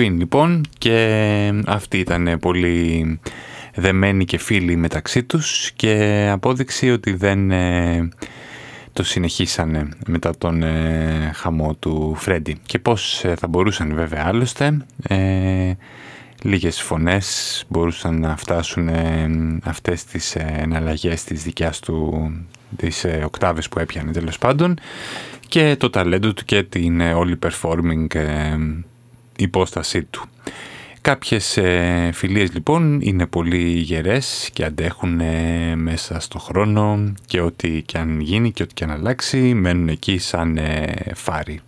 Queen λοιπόν και αυτοί ήταν πολύ δεμένοι και φίλοι μεταξύ τους και απόδειξη ότι δεν ε, το συνεχίσανε μετά τον ε, χαμό του Φρέντι. Και πώς ε, θα μπορούσαν βέβαια άλλωστε, ε, λίγες φωνές μπορούσαν να φτάσουν αυτές τις εναλλαγές της δικιάς του, τις οκτάβες που έπιανε τέλος πάντων και το ταλέντο του και την όλη performing υπόστασή του. Κάποιες ε, φιλίες λοιπόν είναι πολύ γερές και αντέχουν ε, μέσα στο χρόνο και ό,τι και αν γίνει και ό,τι και αν αλλάξει μένουν εκεί σαν ε, φάρι.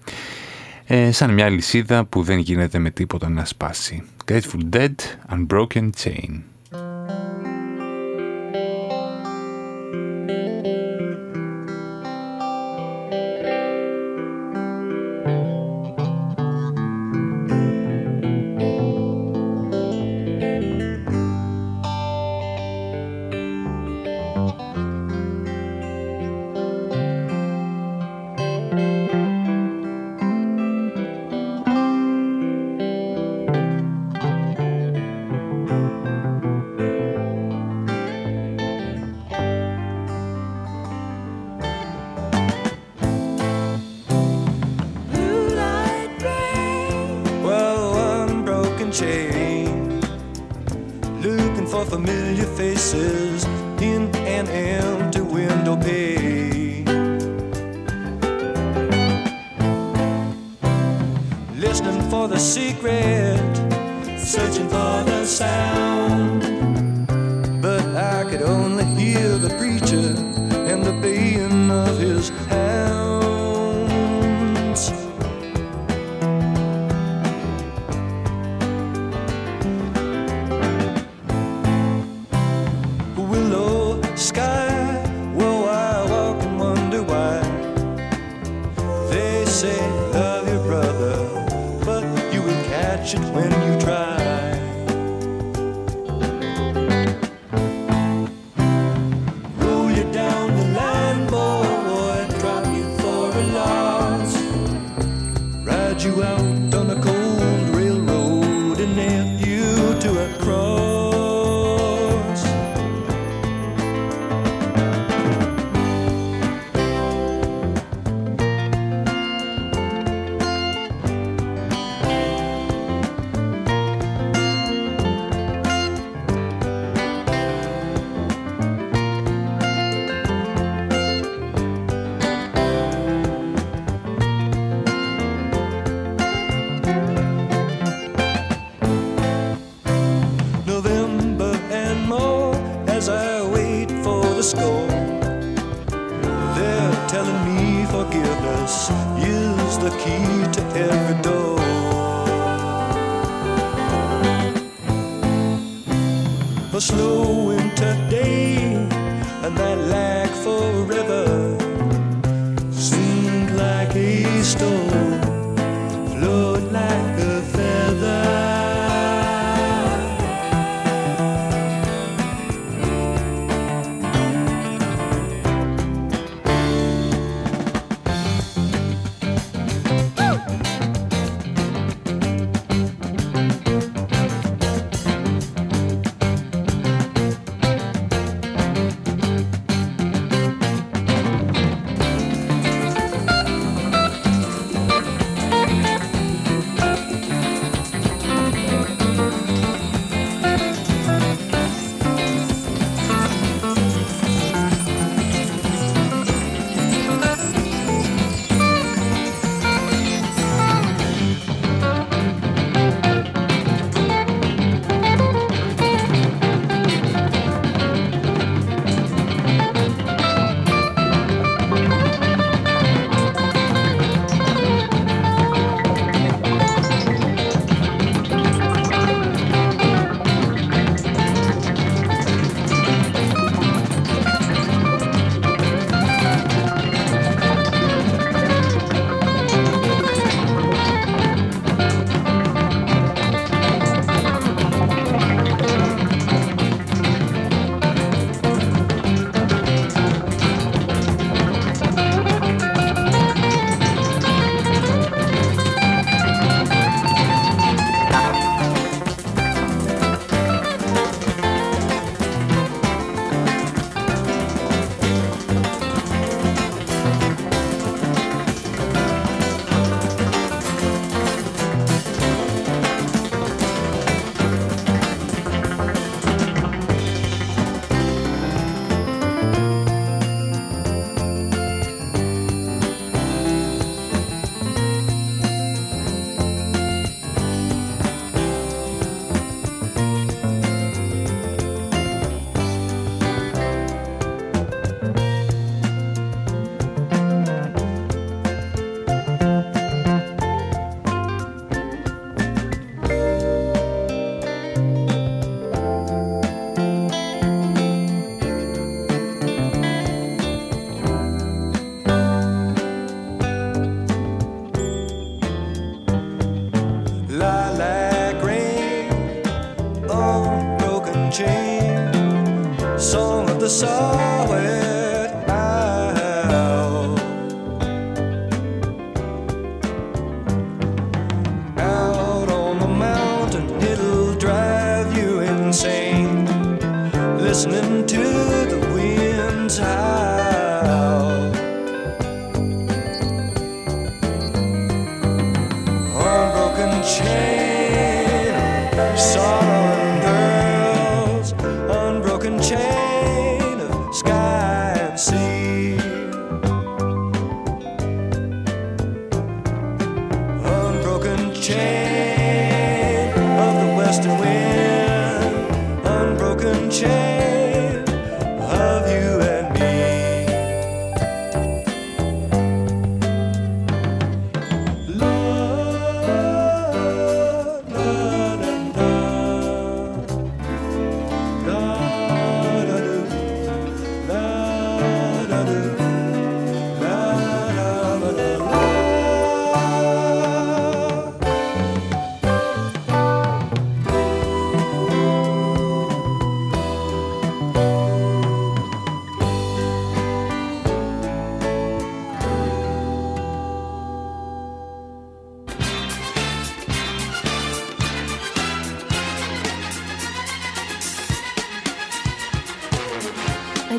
Ε, σαν μια λυσίδα που δεν γίνεται με τίποτα να σπάσει. Grateful Dead, Unbroken Chain.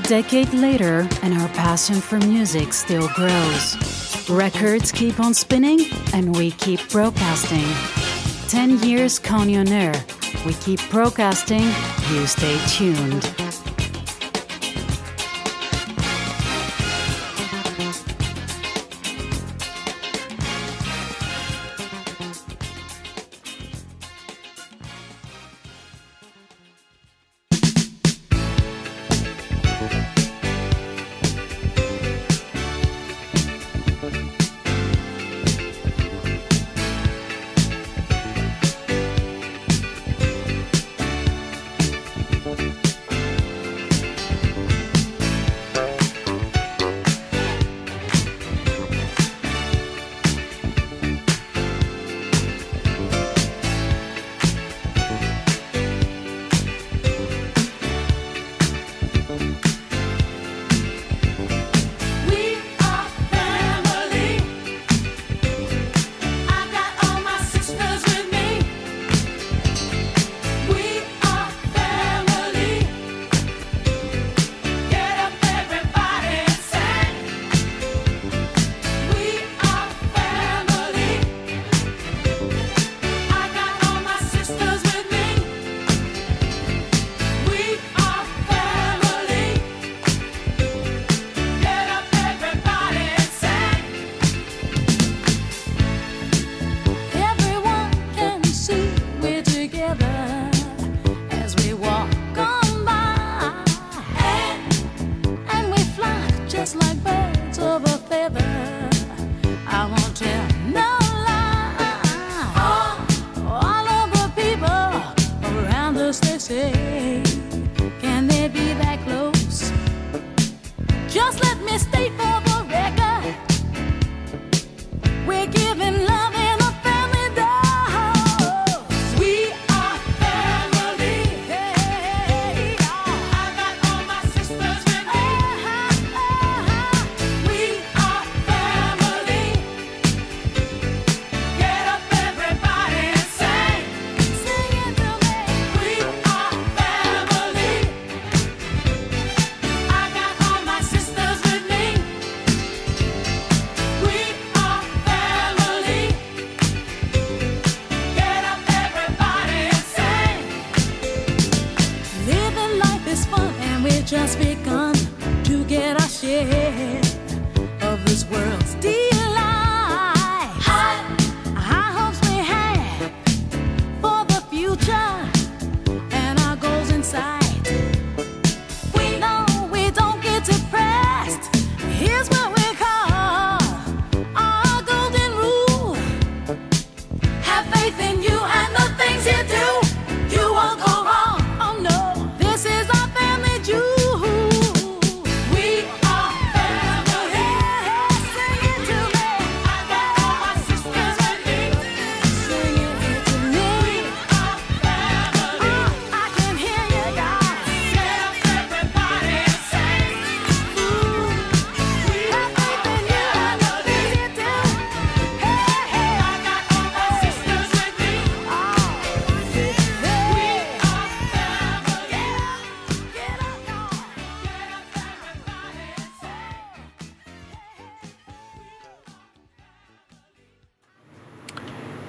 Decade later, and our passion for music still grows. Records keep on spinning, and we keep broadcasting. 10 years Coney on Air. We keep broadcasting, you stay tuned.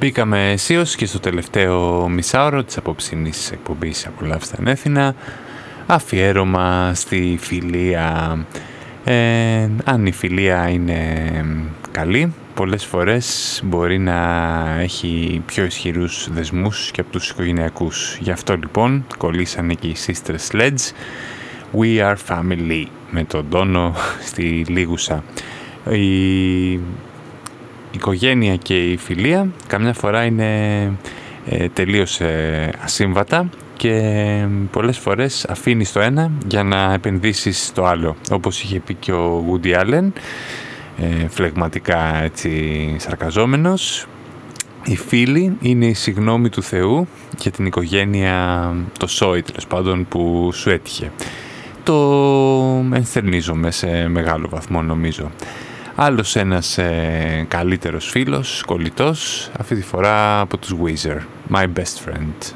Μπήκαμε αισίως και στο τελευταίο μισάωρο της απόψινής εκπομπής «Απολαύστε ανέθινα» αφιέρωμα στη φιλία. Ε, αν η φιλία είναι καλή, πολλές φορές μπορεί να έχει πιο ισχυρούς δεσμούς και από τους οικογενειακούς. Γι' αυτό λοιπόν κολλήσανε και οι Sister Sledge We Are Family με τον τόνο στη Λίγουσα. Η οικογένεια και η φιλία καμιά φορά είναι ε, τελείως ε, ασύμβατα και πολλές φορές αφήνεις το ένα για να επενδύσεις στο άλλο. Όπως είχε πει και ο Woody Allen, ε, φλεγματικά έτσι σαρκαζόμενος, η φίλη είναι η συγνώμη του Θεού για την οικογένεια, το σόι τέλος πάντων που σου έτυχε. Το ενθερνίζομαι σε μεγάλο βαθμό νομίζω. Άλλος ένας ε, καλύτερος φίλος, κολλητός, αυτή τη φορά από τους Weezer, My Best Friend.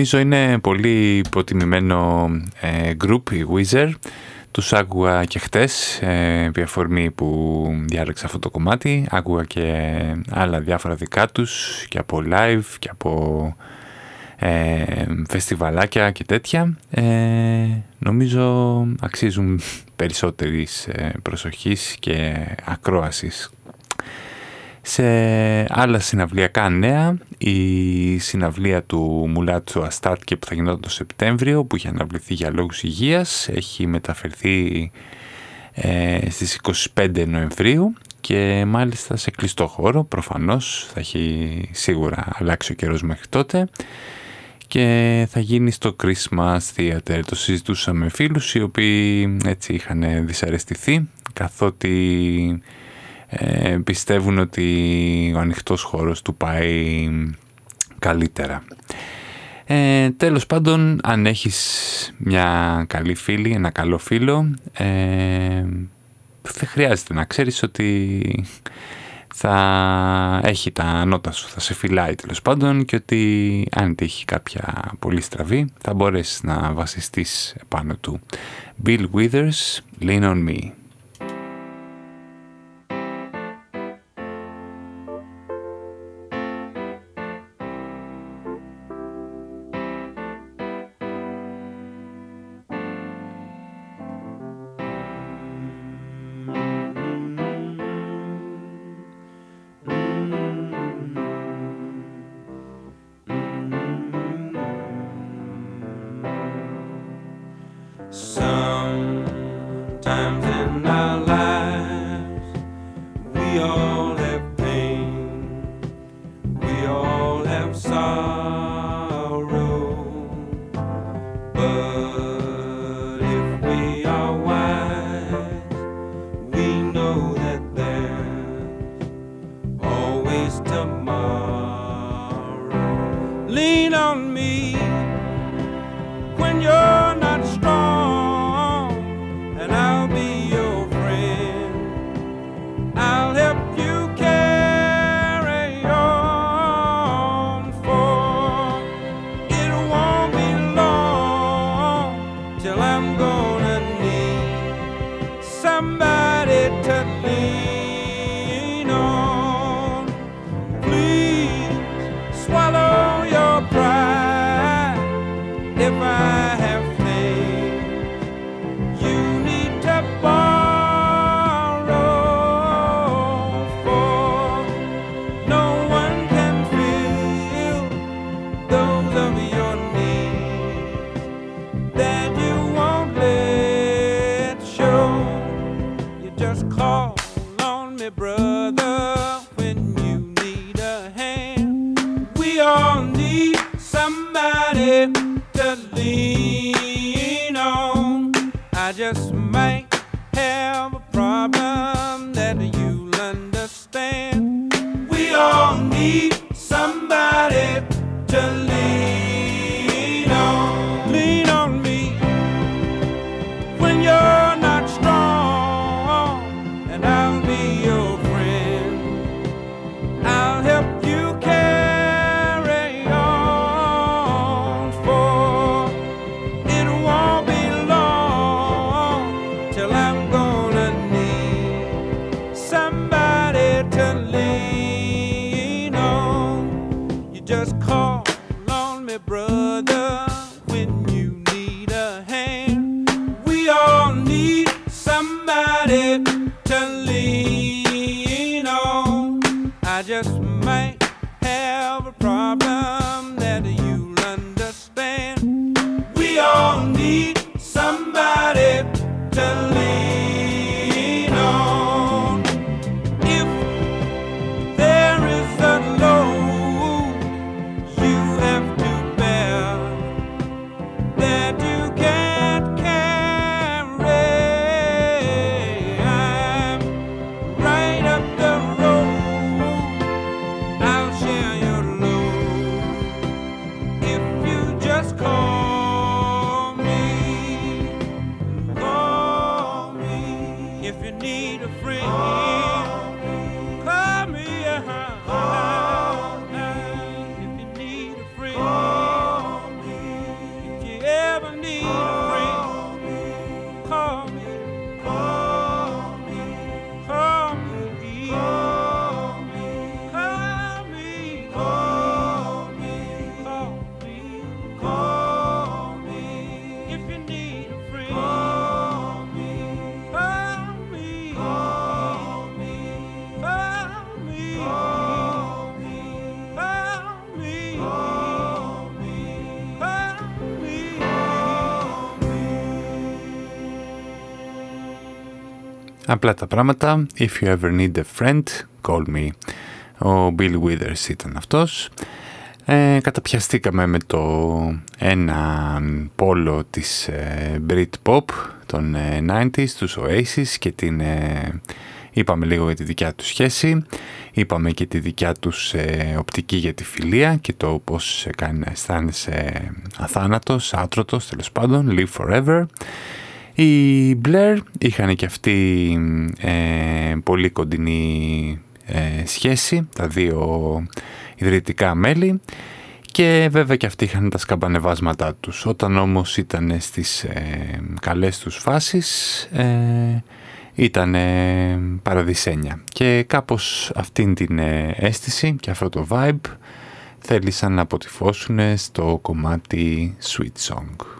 Νομίζω είναι πολύ υποτιμημένο ε, group, η Weezer. Τους άκουγα και χτες, ε, αφορμή που διάλεξα αυτό το κομμάτι. Άκουγα και άλλα διάφορα δικά τους και από live και από ε, φεστιβαλάκια και τέτοια. Ε, νομίζω αξίζουν περισσότερης ε, προσοχής και ακρόασης σε άλλα συναυλιακά νέα, η συναυλία του Μουλάτσου Αστάρτ που θα γινόταν το Σεπτέμβριο, που είχε αναβληθεί για λόγους υγείας, έχει μεταφερθεί ε, στις 25 Νοεμβρίου και μάλιστα σε κλειστό χώρο, προφανώς θα έχει σίγουρα αλλάξει ο καιρός μέχρι τότε και θα γίνει στο Christmas Theater. Το συζητούσα με φίλους οι οποίοι έτσι είχαν δυσαρεστηθεί καθότι ε, πιστεύουν ότι ο ανοιχτός χώρος του πάει καλύτερα. Ε, τέλος πάντων, αν έχεις μια καλή φίλη, ένα καλό φίλο, ε, δεν χρειάζεται να ξέρεις ότι θα έχει τα νότα σου, θα σε φυλάει τέλος πάντων και ότι αν τύχει κάποια πολύ στραβή θα μπορέσεις να βασιστείς πάνω του. Bill Withers, Lean On Me. Απλά τα πράγματα. If you ever need a friend, call me. Ο Bill Withers ήταν αυτός. Ε, καταπιαστήκαμε με το ένα πόλο της ε, Brit Pop των ε, 90s, τους Oasis και την... Ε, είπαμε λίγο για τη δικιά τους σχέση, είπαμε και τη δικιά τους ε, οπτική για τη φιλία και το πώς κάνει να αισθάνεσαι αθάνατος, άτρωτος, τέλος πάντων, live forever. Οι Blair είχαν και αυτοί ε, πολύ κοντινή ε, σχέση, τα δύο ιδρυτικά μέλη και βέβαια και αυτοί είχαν τα σκαμπανεβάσματά τους. Όταν όμως ήταν στις ε, καλές τους φάσεις ε, ήταν παραδεισένια. Και κάπως αυτήν την ε, αίσθηση και αυτό το vibe θέλησαν να αποτυφώσουν στο κομμάτι Sweet Song.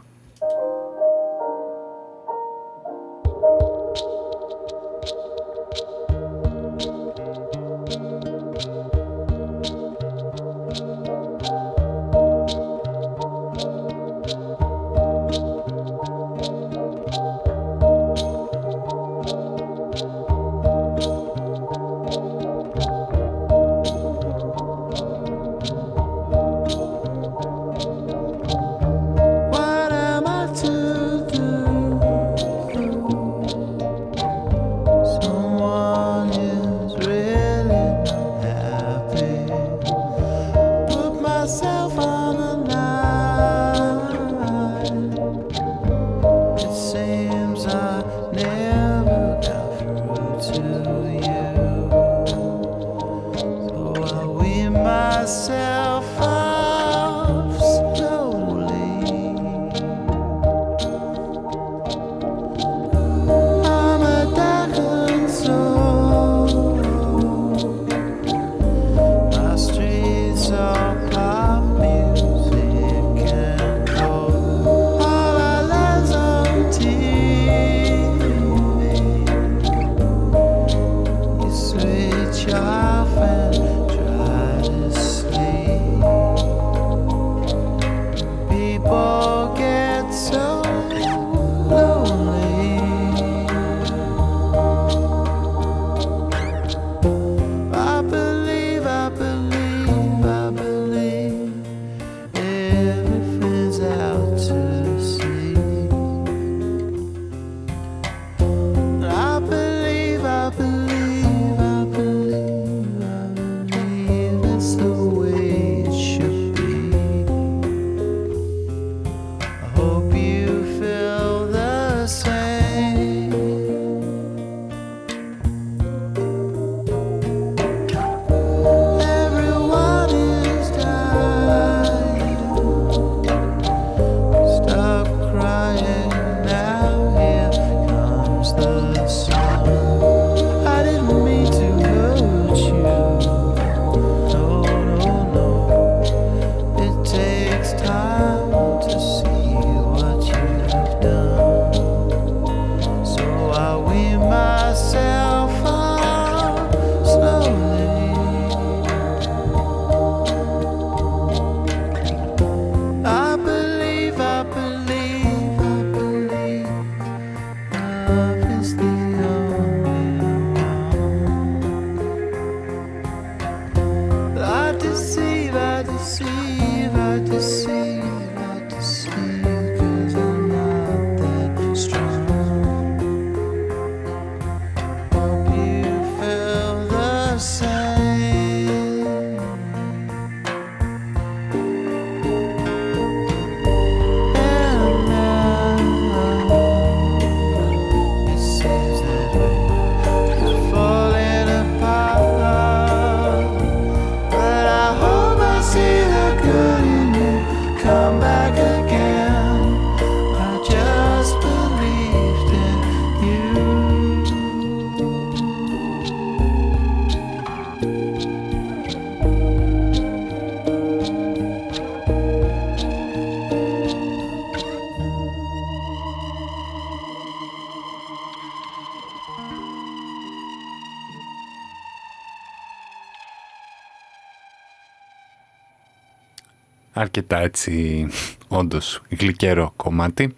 Αρκετά έτσι όντως γλυκέρο κομμάτι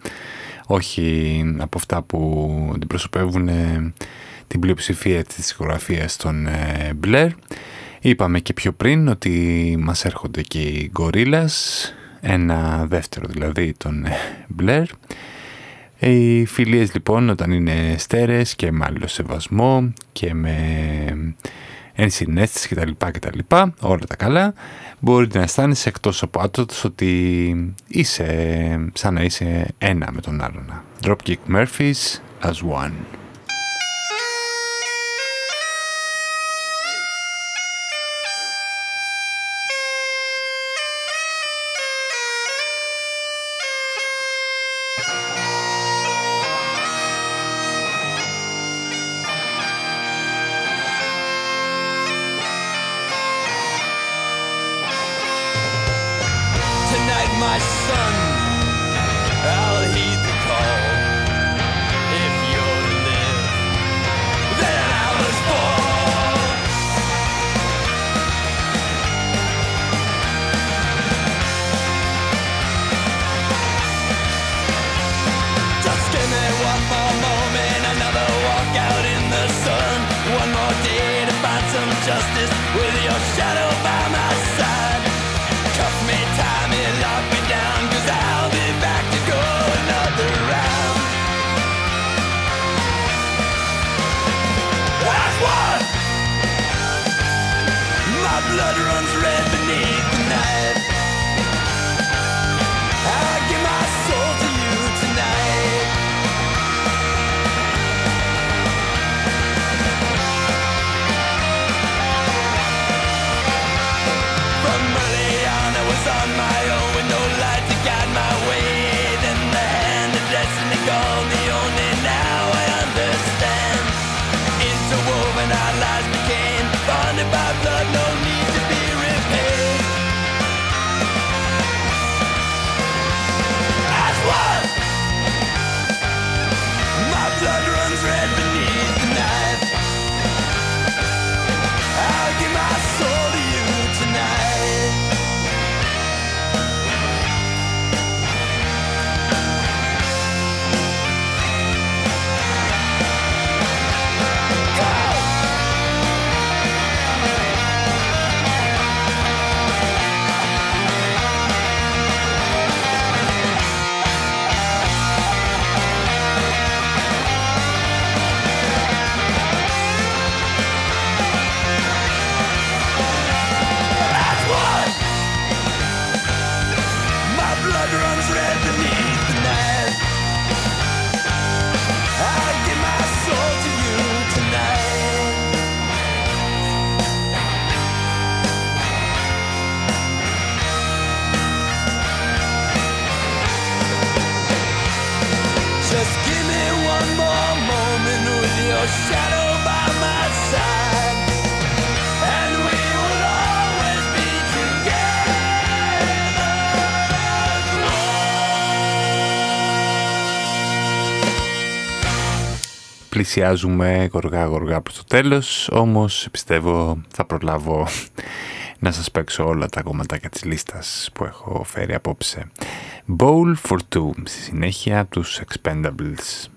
όχι από αυτά που αντιπροσωπεύουν ε, την πλειοψηφία της δισκογραφίας των Blair. Είπαμε και πιο πριν ότι μας έρχονται και οι Gorillaz, ένα δεύτερο δηλαδή των Blair. Οι φιλίες λοιπόν όταν είναι στέρες και με άλλο σεβασμό και με ενσυναίσθηση κτλ. λοιπά Όλα τα καλά μπορεί να αισθάνεσαι εκτός από άτοτος ότι είσαι σαν να είσαι ένα με τον άλλον. Dropkick Murphys as one. πλησιάζουμε γοργά γοργά προς το τέλος, όμως πιστεύω θα προλάβω να σας παίξω όλα τα κομματάκια της λίστας που έχω φέρει απόψε. Bowl for Two, στη συνέχεια τους Expendables.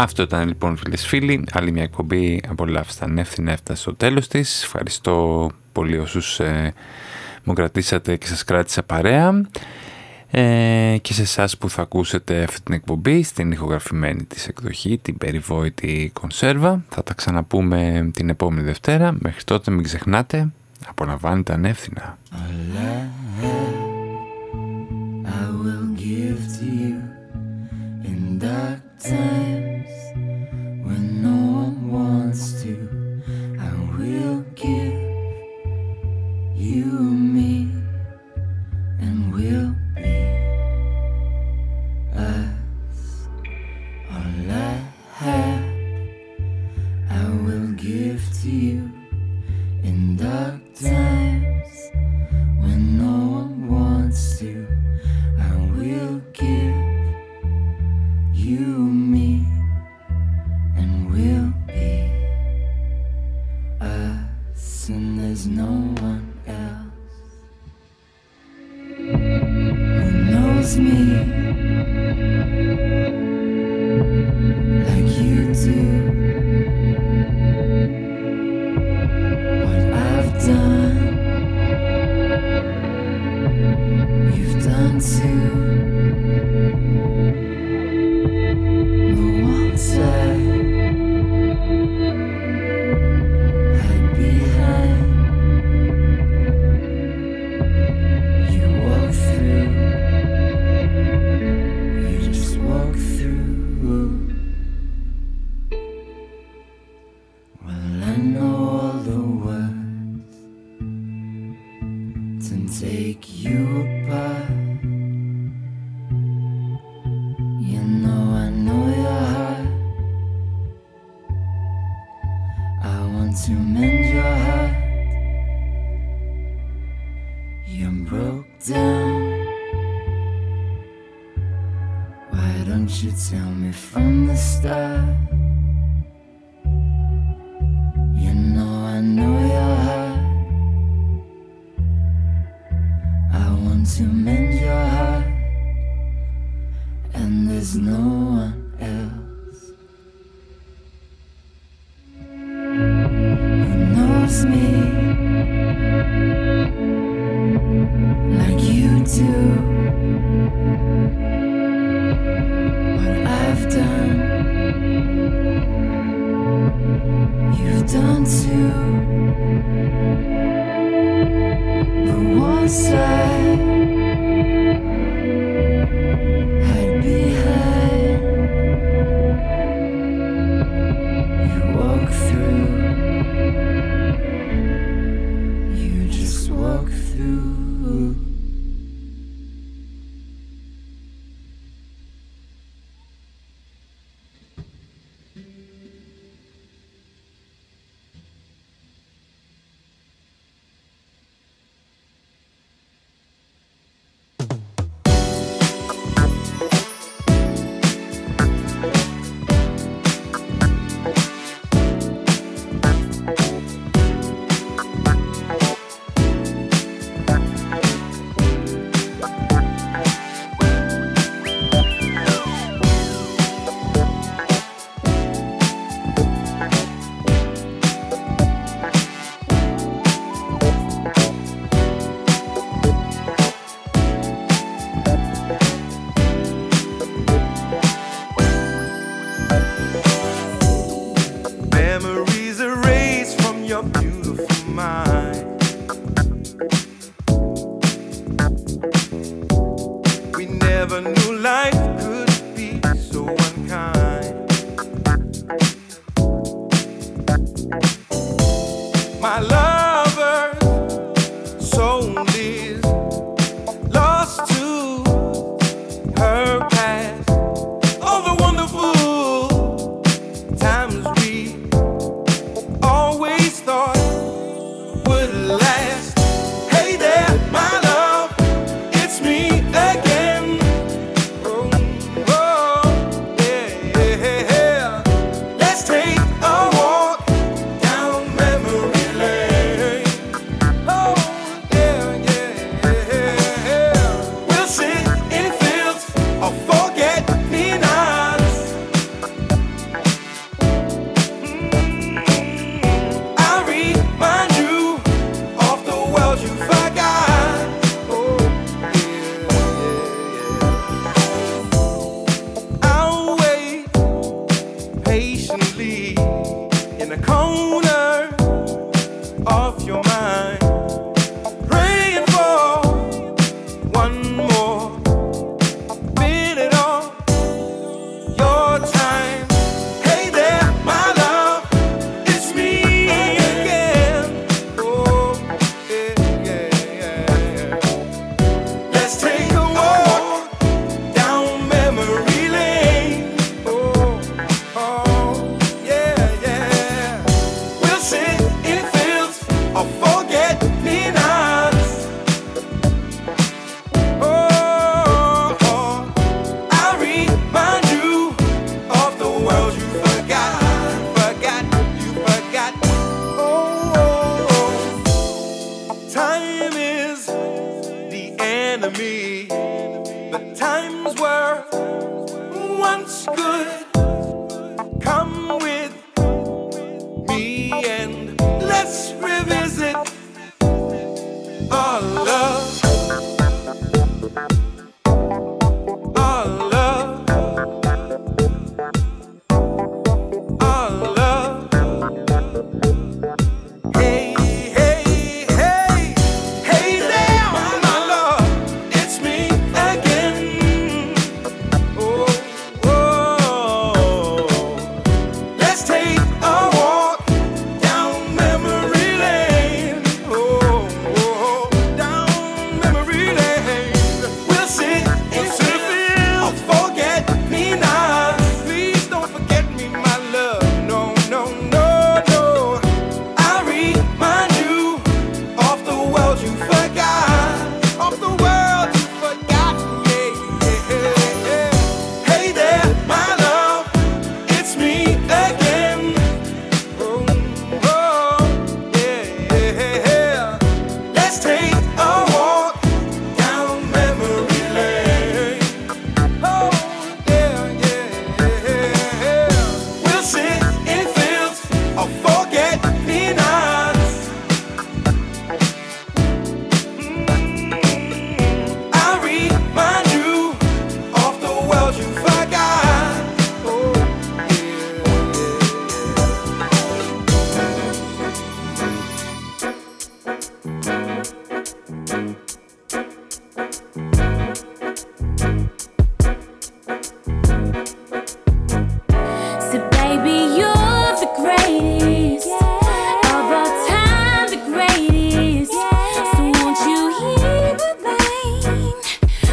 Αυτό ήταν λοιπόν φίλες φίλοι, άλλη μια εκπομπή απολαύστα ανεύθυνα έφτασε στο τέλος της. Ευχαριστώ πολύ όσους ε, μου κρατήσατε και σας κράτησα παρέα. Ε, και σε εσάς που θα ακούσετε αυτή την εκπομπή στην ηχογραφημένη της εκδοχή, την περιβόητη κονσέρβα. Θα τα ξαναπούμε την επόμενη Δευτέρα. Μέχρι τότε μην ξεχνάτε, απολαμβάνετε ανεύθυνα.